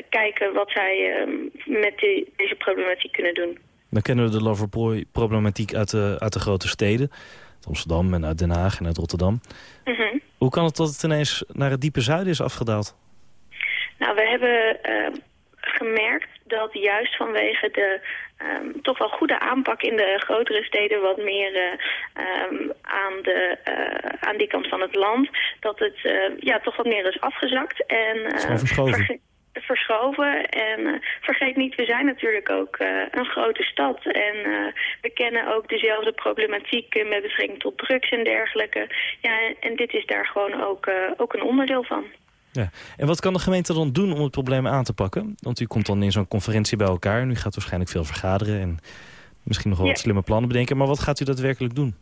kijken wat zij um, met die, deze problematiek kunnen doen. Dan kennen we de Loverboy-problematiek uit de, uit de grote steden. Uit Amsterdam en uit Den Haag en uit Rotterdam. Mm -hmm. Hoe kan het dat het ineens naar het diepe zuiden is afgedaald? Nou, we hebben uh, gemerkt dat juist vanwege de um, toch wel goede aanpak in de grotere steden... wat meer uh, um, aan, de, uh, aan die kant van het land... dat het ja, toch wat meer is afgezakt. En, verschoven verschoven. En uh, vergeet niet, we zijn natuurlijk ook uh, een grote stad. En uh, we kennen ook dezelfde problematiek met betrekking tot drugs en dergelijke. Ja, en dit is daar gewoon ook, ook een onderdeel van. Ja. En wat kan de gemeente dan doen om het probleem aan te pakken? Want u komt dan in zo'n conferentie bij elkaar. En u gaat waarschijnlijk veel vergaderen en misschien nog wel wat slimme plannen bedenken. Maar wat gaat u daadwerkelijk doen?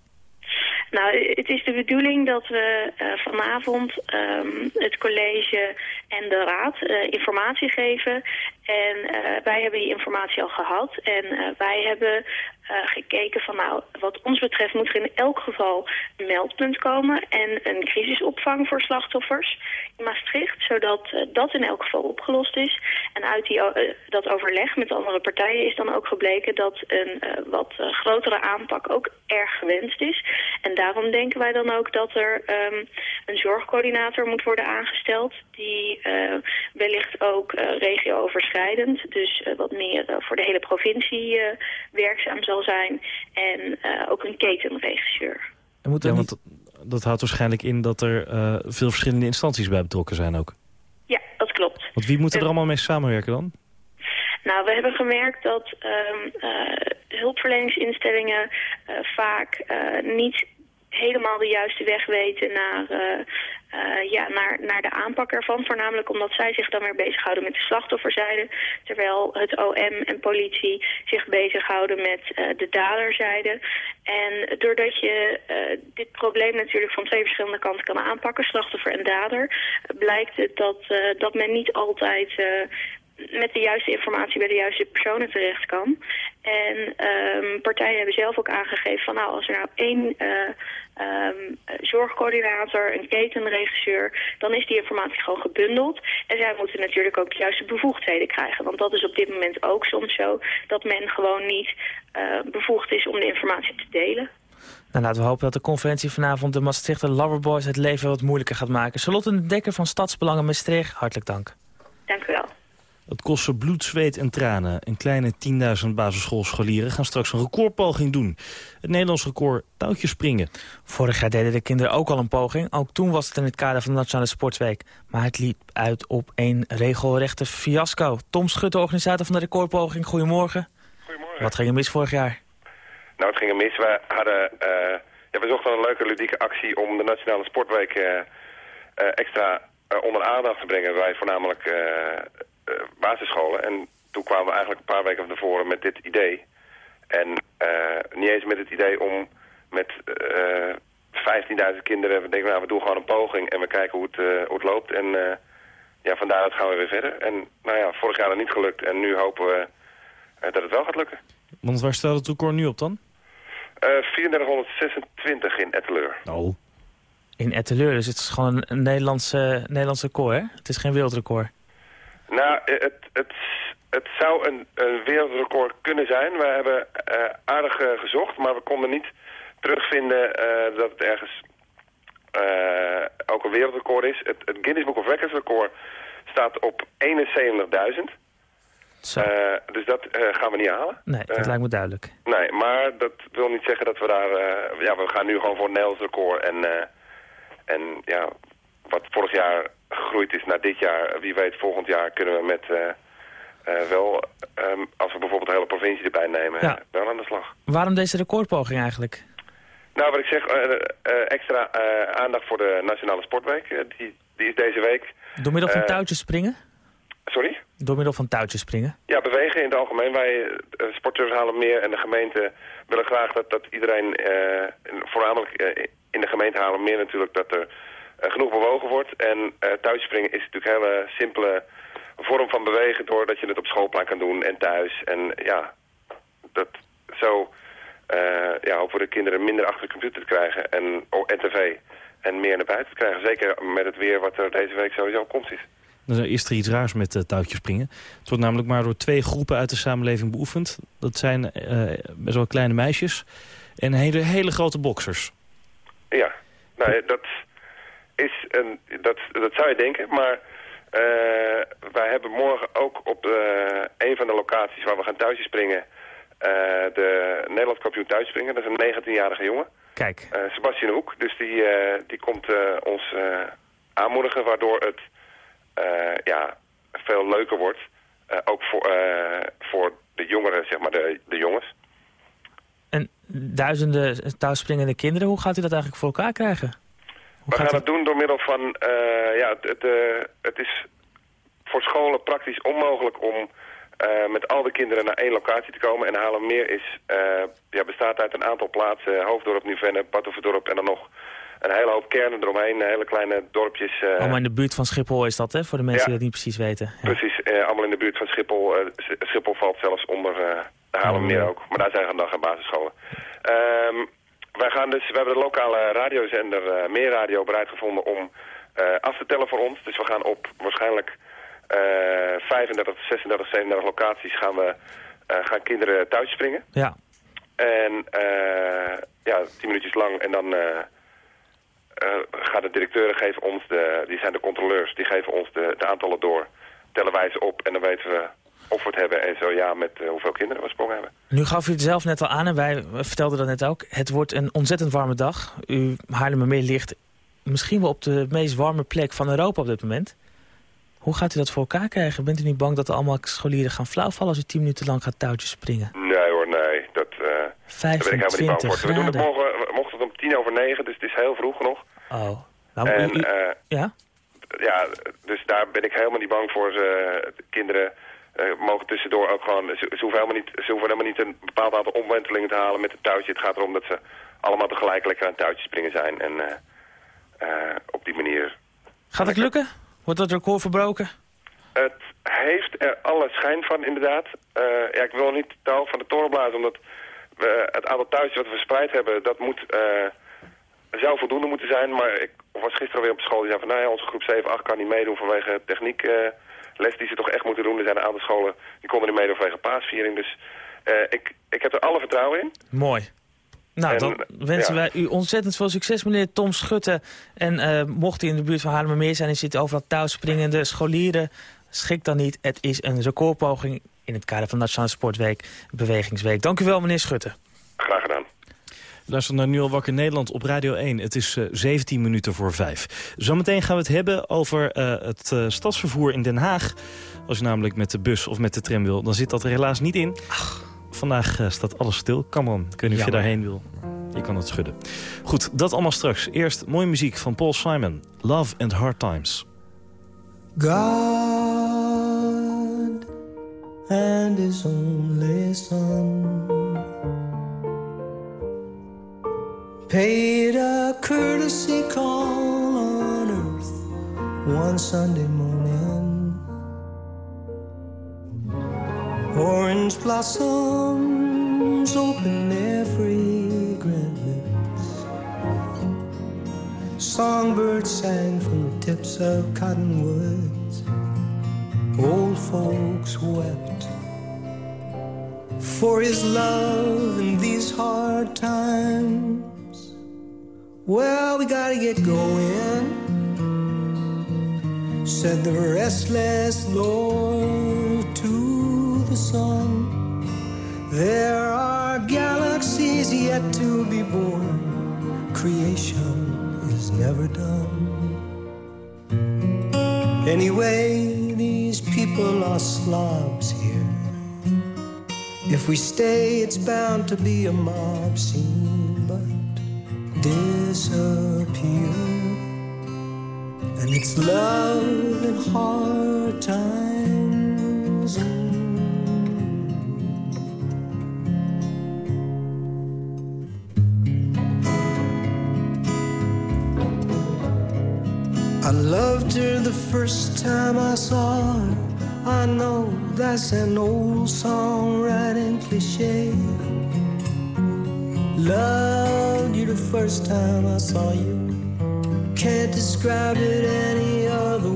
Nou, het is de bedoeling dat we uh, vanavond um, het college en de raad uh, informatie geven. En uh, wij hebben die informatie al gehad. En wij hebben gekeken van nou, wat ons betreft moet er in elk geval een meldpunt komen. En een crisisopvang voor slachtoffers in Maastricht. Zodat dat in elk geval opgelost is. En uit die, dat overleg met andere partijen is dan ook gebleken dat een wat grotere aanpak ook erg gewenst is. En daarom denken wij dan ook dat er um, een zorgcoördinator moet worden aangesteld... die wellicht ook uh, dus uh, wat meer voor de hele provincie werkzaam zal zijn... en ook een ketenregisseur. En moet ja, want dat, dat houdt waarschijnlijk in dat er veel verschillende instanties bij betrokken zijn ook. Ja, dat klopt. Want wie moet er allemaal mee samenwerken dan? Nou, we hebben gemerkt dat um, uh, hulpverleningsinstellingen uh, vaak uh, niet helemaal de juiste weg weten naar, uh, uh, ja, naar, naar de aanpak ervan. Voornamelijk omdat zij zich dan weer bezighouden met de slachtofferzijde. Terwijl het OM en politie zich bezighouden met uh, de daderzijde. En doordat je dit probleem natuurlijk van twee verschillende kanten kan aanpakken, slachtoffer en dader, blijkt het dat, dat men niet altijd met de juiste informatie bij de juiste personen terecht kan. En um, partijen hebben zelf ook aangegeven van nou als er nou één uh, um, zorgcoördinator, een ketenregisseur, dan is die informatie gewoon gebundeld. En zij moeten natuurlijk ook de juiste bevoegdheden krijgen. Want dat is op dit moment ook soms zo dat men gewoon niet uh, bevoegd is om de informatie te delen. Nou, laten we hopen dat de conferentie vanavond de Maastrichter Loverboys het leven wat moeilijker gaat maken. Charlotte Dekker van Stadsbelangen Maastricht, hartelijk dank. Dank u wel. Het kostte bloed, zweet en tranen. Een kleine 10.000 basisschoolscholieren gaan straks een recordpoging doen. Het Nederlands record touwtjes springen. Vorig jaar deden de kinderen ook al een poging. Ook toen was het in het kader van de Nationale Sportsweek. Maar het liep uit op een regelrechte fiasco. Tom Schutte, organisator van de recordpoging. Goedemorgen. Goedemorgen. Wat ging er mis vorig jaar? Nou, het ging er mis. We, hadden, uh, ja, we zochten een leuke ludieke actie om de Nationale Sportweek uh, uh, extra onder aandacht te brengen. Wij voornamelijk uh, basisscholen. En toen kwamen we eigenlijk een paar weken van tevoren met dit idee. En uh, niet eens met het idee om met uh, 15.000 kinderen... we denken, nou, we doen gewoon een poging en we kijken hoe het, hoe het loopt. En ja, van daaruit gaan we weer verder. En nou ja, vorig jaar dat niet gelukt. En nu hopen we dat het wel gaat lukken. Want waar staat het record nu op dan? 3426 in Etteleur. Oh. In Etteleur, dus het is gewoon een Nederlandse, Nederlandse record, hè? Het is geen wereldrecord. Nou, het, het, het zou een, een wereldrecord kunnen zijn. We hebben uh, aardig uh, gezocht, maar we konden niet terugvinden uh, dat het ergens ook een wereldrecord is. Het, het, Guinness Book of Records record staat op 71.000. dus dat gaan we niet halen. Nee, dat lijkt me duidelijk. Nee, maar dat wil niet zeggen dat we daar... ja, we gaan nu gewoon voor Nederlands record. En, en ja, wat vorig jaar gegroeid is naar dit jaar... wie weet, volgend jaar kunnen we met... wel, ehm, als we bijvoorbeeld de hele provincie erbij nemen, wel aan de slag. Waarom deze recordpoging eigenlijk? Nou, wat ik zeg, extra aandacht voor de Nationale Sportweek. die, die is deze week. Door middel van touwtjes springen? Sorry? Door middel van touwtjes springen? Ja, bewegen in het algemeen. Wij, sporters halen meer en de gemeente willen graag dat, dat iedereen, uh, voornamelijk in de gemeente halen meer natuurlijk, dat er genoeg bewogen wordt. En touwspringen is natuurlijk een hele simpele vorm van bewegen doordat je het op schoolplan kan doen en thuis. En ja, dat zo ja, hopen we de kinderen minder achter de computer te krijgen en, oh, en tv en meer naar buiten te krijgen. Zeker met het weer wat er deze week sowieso komt is. Dan is er iets raars met uh, touwtjes springen. Het wordt namelijk maar door twee groepen uit de samenleving beoefend. Dat zijn uh, best wel kleine meisjes en hele, hele grote boksers. Ja, nou, dat, is een, dat, dat zou je denken, maar uh, wij hebben morgen ook op een van de locaties waar we gaan touwtjes springen... de Nederlands kampioen touwspringen, dat is een 19-jarige jongen. Kijk. Sebastian Hoek, dus die, die komt ons aanmoedigen, waardoor het ja, veel leuker wordt. Ook voor, voor de jongeren, zeg maar, de, de jongens. En duizenden touwspringende kinderen, hoe gaat u dat eigenlijk voor elkaar krijgen? We gaan dat doen door middel van, ja, het, het is voor scholen praktisch onmogelijk om met al de kinderen naar één locatie te komen. En Haarlemmeer is, ja, bestaat uit een aantal plaatsen, Hoofddorp, Nieuw-Venne, Badhoevedorp en dan nog een hele hoop kernen eromheen, hele kleine dorpjes. Uh... Allemaal in de buurt van Schiphol is dat, hè? Voor de mensen die dat niet precies weten. Ja. Precies, uh, allemaal in de buurt van Schiphol. Uh, Schiphol valt zelfs onder de Haarlemmeer oh, ook. Maar daar zijn dan geen basisscholen. Um, wij gaan dus, we hebben de lokale radiozender Meerradio bereid gevonden om af te tellen voor ons. Dus we gaan op waarschijnlijk 35, 36, 37 locaties gaan we gaan kinderen thuis springen. Ja. En ja, tien minuutjes lang en dan gaan de directeuren geven ons, de, die zijn de controleurs, die geven ons de, de aantallen door. Tellen wij ze op en dan weten we of we het hebben en zo ja met uh, hoeveel kinderen we sprong hebben. Nu gaf u het zelf net al aan en wij vertelden dat net ook. Het wordt een ontzettend warme dag. U Haarlemmermeer ligt misschien wel op de meest warme plek van Europa op dit moment. Hoe gaat u dat voor elkaar krijgen? Bent u niet bang dat er allemaal scholieren gaan flauwvallen als u tien minuten lang gaat touwtjes springen? Nee hoor, nee. Dat, uh, daar ben ik helemaal niet bang voor. We doen het morgen, mochten het om tien over negen, dus het is heel vroeg nog. Oh. Nou, en, u, uh, ja? Ja, dus daar ben ik helemaal niet bang voor. Ze, kinderen uh, mogen tussendoor ook gewoon... Ze, ze, hoeven helemaal niet, ze hoeven helemaal niet een bepaald aantal omwentelingen te halen met het touwtje. Het gaat erom dat ze allemaal tegelijk lekker aan het touwtje springen zijn. En uh, op die manier... Gaat het lukken? Wordt dat record verbroken? Het heeft er alle schijn van, inderdaad. ja, ik wil niet touw van de toren blazen, omdat we het aantal touwtjes wat we verspreid hebben, dat moet zou voldoende moeten zijn, maar ik was gisteren weer op school. Die zei van, nou ja, onze groep 7, 8 kan niet meedoen vanwege techniek les die ze toch echt moeten doen. Er zijn een aantal scholen die konden niet meedoen vanwege paasviering. Dus uh, ik, ik heb er alle vertrouwen in. Mooi. Nou, dan wensen wij u ontzettend veel succes, meneer Tom Schutte. En uh, mocht u in de buurt van Haarlemmermeer zijn en zit overal touwspringende scholieren... schik dan niet, het is een recordpoging in het kader van Nationale Sportweek, Bewegingsweek. Dank u wel, meneer Schutte. Graag gedaan. Luister naar Nu al wakker Nederland op Radio 1. Het is uh, eh, 17 minuten voor 5. Zometeen gaan we het hebben over uh, het uh, stadsvervoer in Den Haag. Als je namelijk met de bus of met de tram wil, dan zit dat er helaas niet in. Ach. Vandaag staat alles stil. Come on, ik weet niet of je daarheen wil. Je kan het schudden. Goed, dat allemaal straks. Eerst mooie muziek van Paul Simon. Love and Hard Times. God and his only son Paid a courtesy call on earth one Sunday morning. Orange blossoms open their fragrant lips. Songbirds sang from the tips of cottonwoods. Old folks wept for his love in these hard times. Well, we gotta get going, said the restless Lord to the sun. There are galaxies yet to be born. Creation is never done. Anyway, these people are slobs here. If we stay, it's bound to be a mob scene, disappear. And it's love in hard times. I loved her the first time I saw her. I know that's an old songwriting cliche. Loved you the first time I saw you. Can't describe it any other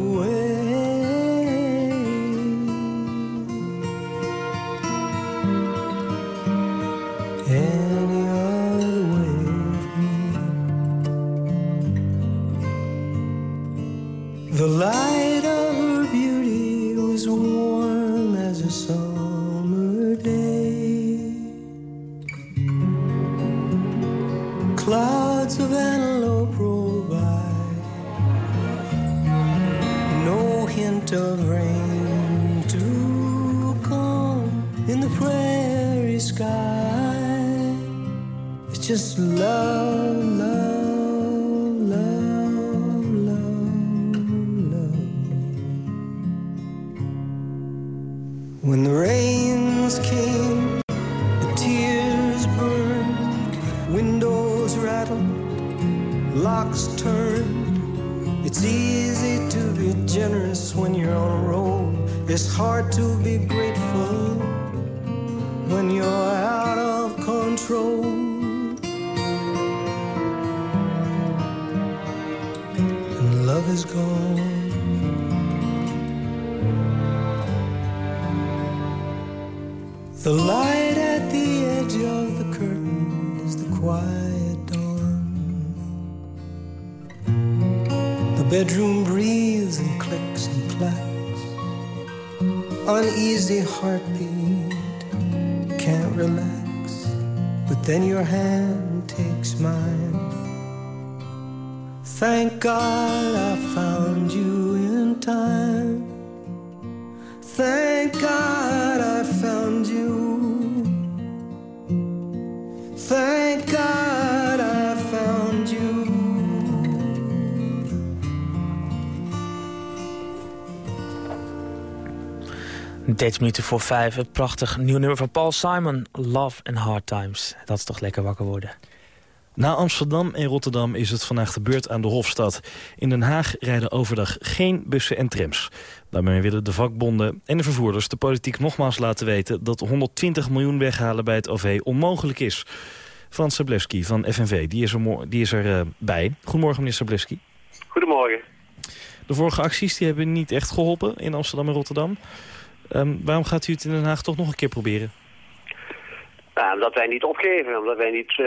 and. Uneasy heartbeat, can't relax. But then your hand takes mine. Thank God I found you in time. Thank God 13 minuten voor 5. Het prachtig nieuw nummer van Paul Simon. Love and Hard Times. Dat is toch lekker wakker worden. Na Amsterdam en Rotterdam is het vandaag gebeurd aan de Hofstad. In Den Haag rijden overdag geen bussen en trams. Daarmee willen de vakbonden en de vervoerders de politiek nogmaals laten weten... dat 120 miljoen weghalen bij het OV onmogelijk is. Frans Sableski van FNV, die is er, die is eh, bij. Goedemorgen, meneer Sableski. Goedemorgen. De vorige acties die hebben niet echt geholpen in Amsterdam en Rotterdam. Ehm, waarom gaat u het in Den Haag toch nog een keer proberen? Nou, omdat wij niet opgeven, omdat wij niet eh,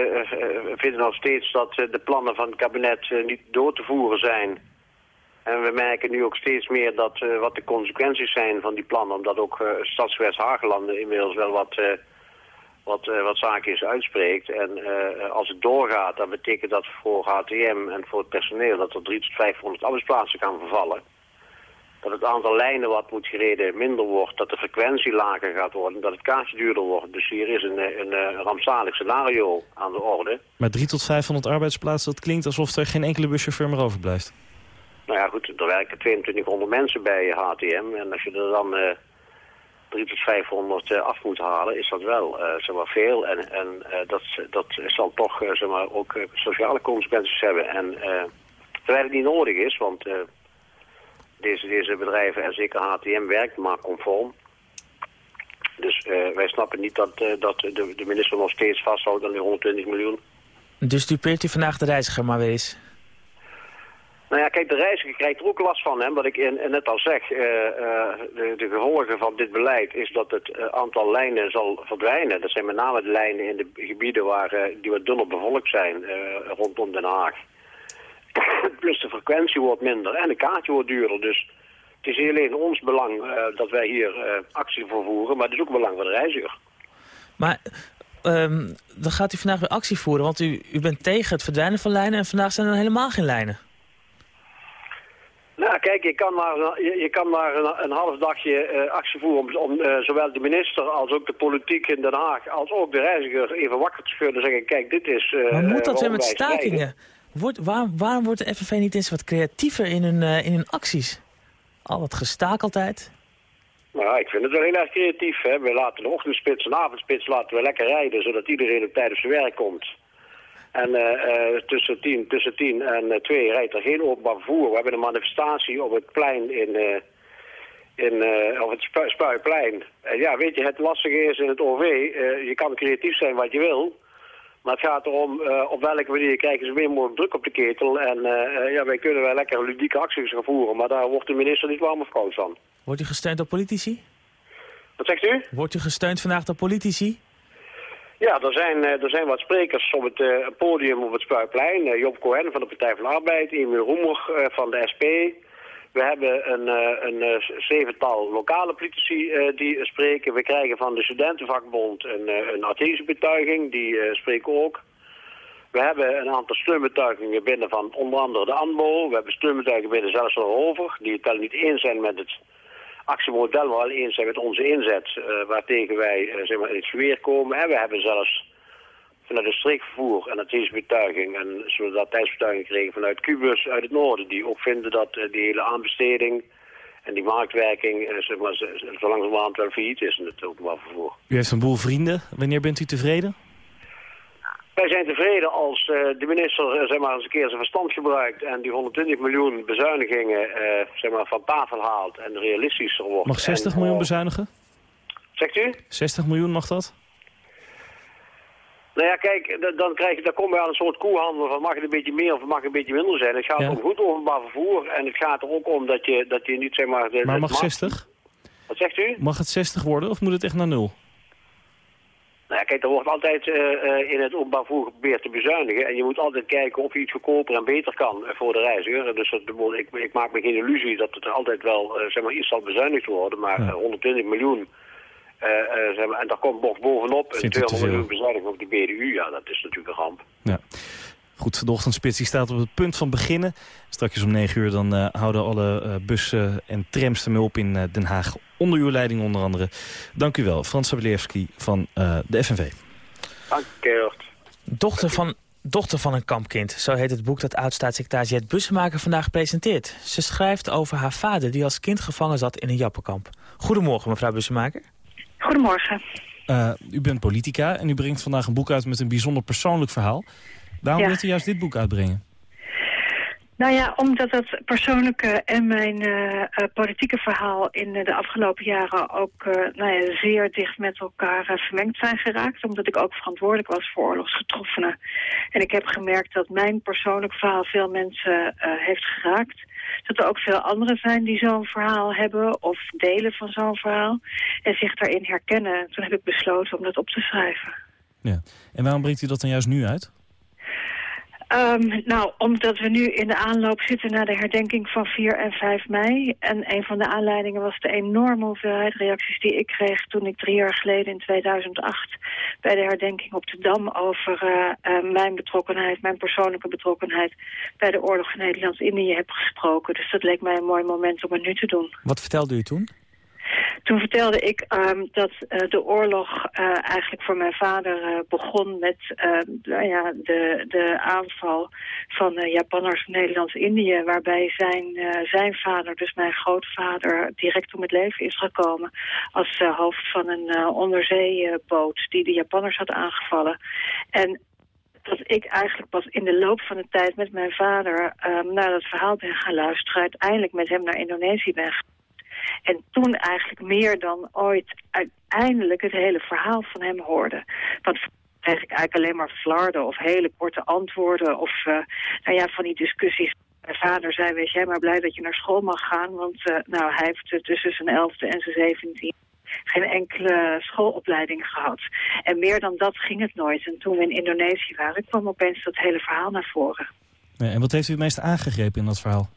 vinden nog steeds dat de plannen van het kabinet niet door te voeren zijn. En we merken nu ook steeds meer dat, wat de consequenties zijn van die plannen, omdat ook uh, Stadswest Hagelanden inmiddels wel wat, eh, wat, wat zaakjes uitspreekt. En als het doorgaat, dan betekent dat voor HTM en voor het personeel dat er 300 tot 500 arbeidsplaatsen gaan vervallen. Dat het aantal lijnen wat moet gereden minder wordt, dat de frequentie lager gaat worden, dat het kaartje duurder wordt. Dus hier is een, eh, een, eh, rampzalig scenario aan de orde. Maar 3 tot 500 arbeidsplaatsen, dat klinkt alsof er geen enkele buschauffeur meer overblijft. Nou ja, goed, er werken 2200 mensen bij HTM. En als je er dan eh 3 tot 500 eh, af moet halen, is dat wel zeg maar veel. En, en dat, dat zal toch zeg maar, ook sociale consequenties hebben. En terwijl het niet nodig is, want deze, deze bedrijven en zeker HTM werkt maar conform. Dus eh, wij snappen niet dat, eh, dat de, de minister nog steeds vasthoudt aan die 120 miljoen. Dus dupeert u vandaag de reiziger maar weer eens. Nou ja, kijk, de reiziger krijgt er ook last van. Hè? Wat ik in- net al zeg, eh, eh, de, de gevolgen van dit beleid is dat het eh, aantal lijnen zal verdwijnen. Dat zijn met name de lijnen in de gebieden waar, eh, die wat dunner bevolkt zijn, eh, rondom Den Haag. Plus de frequentie wordt minder en de kaartje wordt duurder. Dus Het is niet alleen ons belang eh, dat wij hier uh, actie voor voeren, maar het is ook belang van de reiziger. Maar um, dan gaat u vandaag weer actie voeren, want u, u bent tegen het verdwijnen van lijnen en vandaag zijn er helemaal geen lijnen. Nou, kijk, je kan maar, je, je kan maar een, een half dagje uh, actie voeren om, uh, zowel de minister als ook de politiek in Den Haag, als ook de reiziger even wakker te schudden en zeggen, kijk, dit is... Uh, maar moet dat weer met stakingen? Waarom wordt de FNV niet eens wat creatiever in hun, in hun acties? Al wat gestaak altijd. Nou, ik vind het wel heel erg creatief. Hè? We laten de ochtendspits en avondspits laten we lekker rijden, zodat iedereen op tijd op zijn werk komt. En uh, tussen, tien, tussen tien en uh, twee rijdt er geen openbaar vervoer. We hebben een manifestatie op het plein in, uh, in op het spu Spuiplein. En ja, weet je, het lastige is in het OV, je kan creatief zijn wat je wil. Maar het gaat erom op welke manier krijgen ze meer mogelijk druk op de ketel. En ja, wij kunnen wel lekker ludieke acties gaan voeren, maar daar wordt de minister niet warm of koud van. Wordt u gesteund door politici? Wat zegt u? Wordt u gesteund vandaag door politici? Ja, er zijn, er zijn wat sprekers op het uh, podium op het Spuiplein. Job Cohen van de Partij van de Arbeid, Emil Roemer van de SP. We hebben een, een zevental lokale politici die spreken. We krijgen van de studentenvakbond een, een die spreken ook. We hebben een aantal steunbetuigingen binnen van onder andere de ANBO. We hebben steunbetuigingen binnen zelfs Over, die het niet eens zijn met het actiemodel wel eens zijn met onze inzet, uh, waartegen wij zeg maar in het verweer komen. En we hebben zelfs vanuit de streekvervoer en het betuiging en zodat tijdsbetuiging kregen vanuit Cubus uit het noorden, die ook vinden dat uh, die hele aanbesteding en die marktwerking zeg maar, zo langzamerhand wel failliet is in het openbaar vervoer. U heeft een boel vrienden. Wanneer bent u tevreden? Wij zijn tevreden als uh, de minister zeg maar, eens een keer zijn verstand gebruikt en die 120 miljoen bezuinigingen uh, zeg maar, van tafel haalt en realistischer wordt. Mag 60 en, miljoen bezuinigen? Zegt u? 60 miljoen mag dat? Nou ja, kijk, dan, krijg je, dan kom je aan een soort koehandel van mag het een beetje meer of mag het een beetje minder zijn. Het gaat ja. om goed openbaar vervoer en het gaat er ook om dat je, dat je niet zeg maar... De, maar mag 60? Wat zegt u? Mag het 60 worden of moet het echt naar nul? Nou ja, kijk, er wordt altijd uh, uh, in het openbaar vervoer geprobeerd te bezuinigen. En je moet altijd kijken of je iets goedkoper en beter kan voor de reiziger. Dus dat, ik, ik, maak me geen illusie dat het er altijd wel uh, zeg maar, iets zal bezuinigd worden. Maar ja. 120 miljoen, zeg maar, en daar komt nog bovenop een 200 miljoen bezuiniging op die BDU. Ja, dat is natuurlijk een ramp. Ja. Goed, de ochtendspits die staat op het punt van beginnen. Straks om 9 uur dan uh, houden alle uh, bussen en trams ermee op in uh, Den Haag. Onder uw leiding onder andere. Dank u wel, Frans Sabelewski van de FNV. Dank u, Dochter van, dochter van een kampkind, zo heet het boek dat oud-staatssecretaris Jet Bussemaker vandaag presenteert. Ze schrijft over haar vader die als kind gevangen zat in een jappenkamp. Goedemorgen, mevrouw Bussemaker. Goedemorgen. u bent politica en u brengt vandaag een boek uit met een bijzonder persoonlijk verhaal. Waarom Ja. wilt u juist dit boek uitbrengen? Nou ja, omdat het persoonlijke en mijn eh, eh, politieke verhaal in eh, de afgelopen jaren ook nou ja, zeer dicht met elkaar vermengd zijn geraakt. Omdat ik ook verantwoordelijk was voor oorlogsgetroffenen. En ik heb gemerkt dat mijn persoonlijk verhaal veel mensen heeft geraakt. Dat er ook veel anderen zijn die zo'n verhaal hebben of delen van zo'n verhaal. En zich daarin herkennen. Toen heb ik besloten om dat op te schrijven. Ja. En waarom brengt u dat dan juist nu uit? Um, nou, omdat we nu in de aanloop zitten naar de herdenking van 4 en 5 mei. En een van de aanleidingen was de enorme hoeveelheid reacties die ik kreeg toen ik drie jaar geleden in 2008 bij de herdenking op de Dam over uh, uh, mijn betrokkenheid, mijn persoonlijke betrokkenheid bij de oorlog in Nederlands-Indië heb gesproken. Dus dat leek mij een mooi moment om het nu te doen. Wat vertelde u toen? Toen vertelde ik um, dat uh, de oorlog uh, eigenlijk voor mijn vader uh, begon met nou ja, de, de aanval van Japanners Nederlands-Indië. Waarbij zijn, zijn vader, dus mijn grootvader, direct om het leven is gekomen. Als hoofd van een onderzeeboot die de Japanners had aangevallen. En dat ik eigenlijk pas in de loop van de tijd met mijn vader um, naar dat verhaal ben gaan luisteren. Uiteindelijk met hem naar Indonesië ben gegaan. En toen eigenlijk meer dan ooit uiteindelijk het hele verhaal van hem hoorde. Want kreeg ik eigenlijk alleen maar flarden of hele korte antwoorden of uh, nou ja, van die discussies. Mijn vader zei, wees jij maar blij dat je naar school mag gaan, want uh, nou, hij heeft tussen zijn elfde en zijn zeventien geen enkele schoolopleiding gehad. En meer dan dat ging het nooit. En toen we in Indonesië waren, kwam opeens dat hele verhaal naar voren. Ja, en wat heeft u het meest aangegrepen in dat verhaal?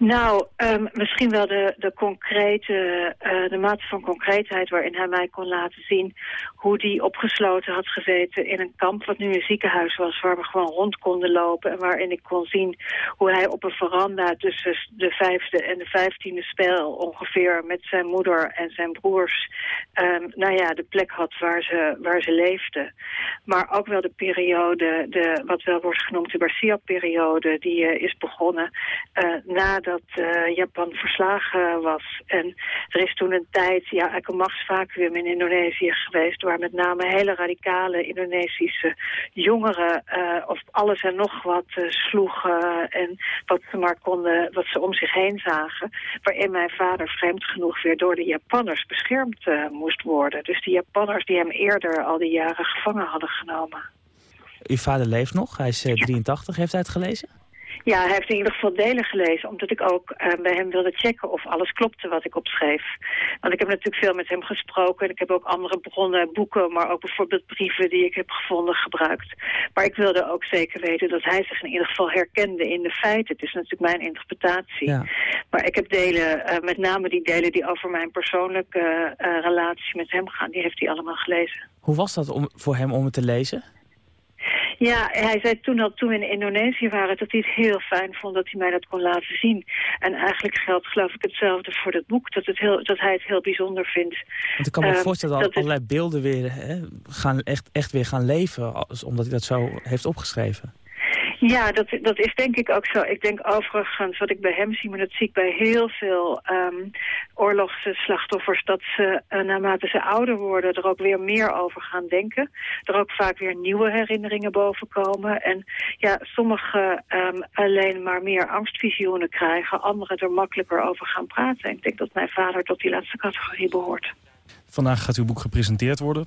Nou, um, misschien wel de, de concrete, uh, de mate van concreetheid waarin hij mij kon laten zien hoe die opgesloten had gezeten in een kamp wat nu een ziekenhuis was, waar we gewoon rond konden lopen en waarin ik kon zien hoe hij op een veranda tussen de vijfde en de vijftiende spel ongeveer met zijn moeder en zijn broers, um, nou ja, de plek had waar ze, waar ze leefden. Maar ook wel de periode, de, wat wel wordt genoemd de Garcia-periode, die uh, is begonnen uh, nadat dat uh, Japan verslagen was. En er is toen een tijd, ja, eigenlijk een machtsvacuum in Indonesië geweest... waar met name hele radicale Indonesische jongeren... Uh, of alles en nog wat uh, sloegen en wat ze maar konden, wat ze om zich heen zagen. Waarin mijn vader vreemd genoeg weer door de Japanners beschermd moest worden. Dus die Japanners die hem eerder al die jaren gevangen hadden genomen. Uw vader leeft nog, hij is 83, heeft hij het gelezen? Ja, hij heeft in ieder geval delen gelezen, omdat ik ook uh, bij hem wilde checken of alles klopte wat ik opschreef. Want ik heb natuurlijk veel met hem gesproken en ik heb ook andere bronnen, boeken, maar ook bijvoorbeeld brieven die ik heb gevonden gebruikt. Maar ik wilde ook zeker weten dat hij zich in ieder geval herkende in de feiten. Het is natuurlijk mijn interpretatie. Ja. Maar ik heb delen, uh, met name die delen die over mijn persoonlijke uh, relatie met hem gaan, die heeft hij allemaal gelezen. Hoe was dat om, voor hem om het te lezen? Ja, hij zei toen al, toen we in Indonesië waren, dat hij het heel fijn vond dat hij mij dat kon laten zien. En eigenlijk geldt geloof ik hetzelfde voor dat boek, dat, het heel, dat hij het heel bijzonder vindt. Want ik kan me uh, voorstellen dat, dat allerlei het... beelden weer hè, gaan, echt, echt weer gaan leven, omdat hij dat zo heeft opgeschreven. Ja, dat, dat is denk ik ook zo. Ik denk overigens, wat ik bij hem zie, maar dat zie ik bij heel veel um, oorlogsslachtoffers, dat ze uh, naarmate ze ouder worden er ook weer meer over gaan denken. Er ook vaak weer nieuwe herinneringen boven komen. En ja, sommigen um, alleen maar meer angstvisioenen krijgen, anderen er makkelijker over gaan praten. Ik denk dat mijn vader tot die laatste categorie behoort. Vandaag gaat uw boek gepresenteerd worden.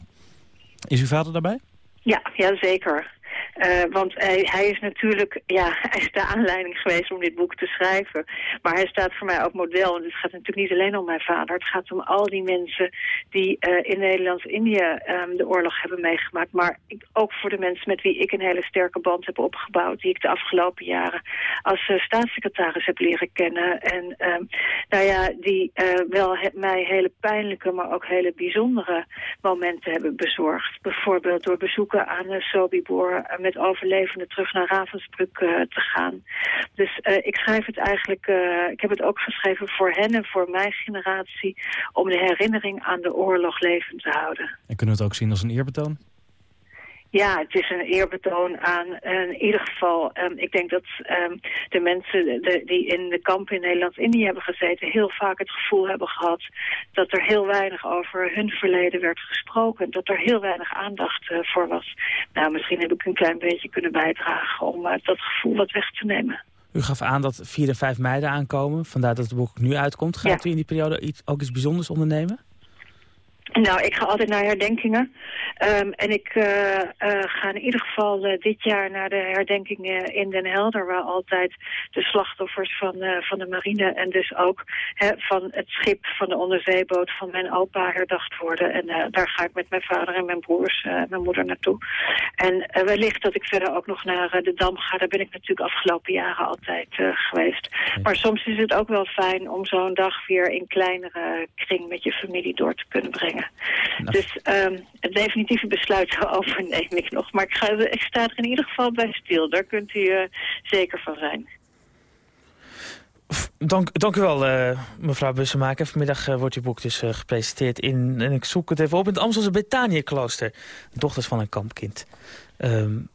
Is uw vader daarbij? Ja, ja zeker. Uh, want hij, hij, is natuurlijk, ja, hij is de aanleiding geweest om dit boek te schrijven. Maar hij staat voor mij ook model. En het gaat natuurlijk niet alleen om mijn vader. Het gaat om al die mensen die uh, in Nederlands-Indië um, de oorlog hebben meegemaakt. Maar ook voor de mensen met wie ik een hele sterke band heb opgebouwd. Die ik de afgelopen jaren als uh, staatssecretaris heb leren kennen. En um, nou ja, die wel mij hele pijnlijke, maar ook hele bijzondere momenten hebben bezorgd. Bijvoorbeeld door bezoeken aan Sobibor met overlevenden terug naar Ravensbrück uh, te gaan. Dus uh, ik schrijf het eigenlijk, ik heb het ook geschreven voor hen en voor mijn generatie... om de herinnering aan de oorlog levend te houden. En kunnen we het ook zien als een eerbetoon? Ja, het is een eerbetoon aan in ieder geval... Um, ik denk dat um, de mensen de, die in de kampen in Nederlands-Indië hebben gezeten... heel vaak het gevoel hebben gehad dat er heel weinig over hun verleden werd gesproken. Dat er heel weinig aandacht uh, voor was. Nou, misschien heb ik een klein beetje kunnen bijdragen om uh, dat gevoel wat weg te nemen. U gaf aan dat 4 en 5 mei aankomen. Vandaar dat het boek nu uitkomt. Gaat ja. u in die periode iets, ook iets bijzonders ondernemen? Nou, ik ga altijd naar herdenkingen. Um, en ik uh, uh, ga in ieder geval uh, dit jaar naar de herdenkingen in Den Helder... waar altijd de slachtoffers van, van de marine en dus ook hè, van het schip... van de onderzeeboot van mijn opa herdacht worden. En daar ga ik met mijn vader en mijn broers en mijn moeder naartoe. En wellicht dat ik verder ook nog naar de Dam ga. Daar ben ik natuurlijk afgelopen jaren altijd geweest. Maar soms is het ook wel fijn om zo'n dag weer in kleinere kring... met je familie door te kunnen brengen. Nou. Dus um, het definitieve besluit daarover neem ik nog. Maar ik, ga, ik sta er in ieder geval bij stil. Daar kunt u uh, zeker van zijn. Dank, dank u wel, uh, mevrouw Bussemaker. Vanmiddag uh, wordt uw boek dus uh, gepresenteerd in, en ik zoek het even op, in het Amsterdamse Betanië-klooster. Dochters van een kampkind. Um,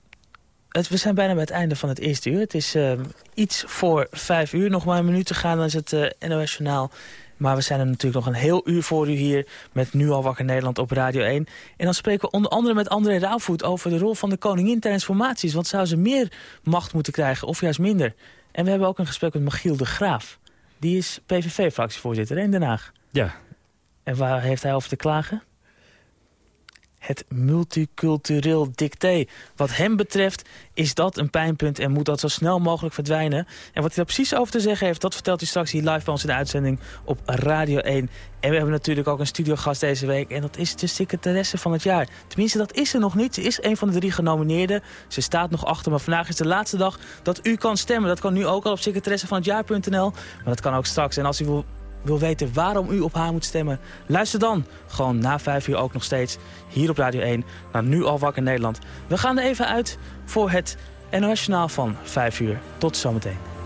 het, we zijn bijna bij het einde van het eerste uur. Het is um, iets voor vijf uur, nog maar een minuut te gaan. Dan is het NOS Journaal maar we zijn er natuurlijk nog een heel uur voor u hier... met Nu al wakker Nederland op Radio 1. En dan spreken we onder andere met André Rauwvoet... over de rol van de koningin tijdens formaties. Want zou ze meer macht moeten krijgen of juist minder? En we hebben ook een gesprek met Michiel de Graaf. Die is PVV-fractievoorzitter in Den Haag. Ja. En waar heeft hij over te klagen? Het multicultureel dicté. Wat hem betreft is dat een pijnpunt en moet dat zo snel mogelijk verdwijnen. En wat hij daar precies over te zeggen heeft, dat vertelt hij straks hier live bij ons in de uitzending op Radio 1. En we hebben natuurlijk ook een studiogast deze week en dat is de secretaresse van het jaar. Tenminste, dat is ze nog niet. Ze is een van de drie genomineerden. Ze staat nog achter, maar vandaag is de laatste dag dat u kan stemmen. Dat kan nu ook al op secretaressevanhetjaar.nl, maar dat kan ook straks. En als u wil wil weten waarom u op haar moet stemmen... luister dan gewoon na vijf uur ook nog steeds hier op Radio 1 naar Nu al wakker Nederland. We gaan er even uit voor het NOS van vijf uur. Tot zometeen.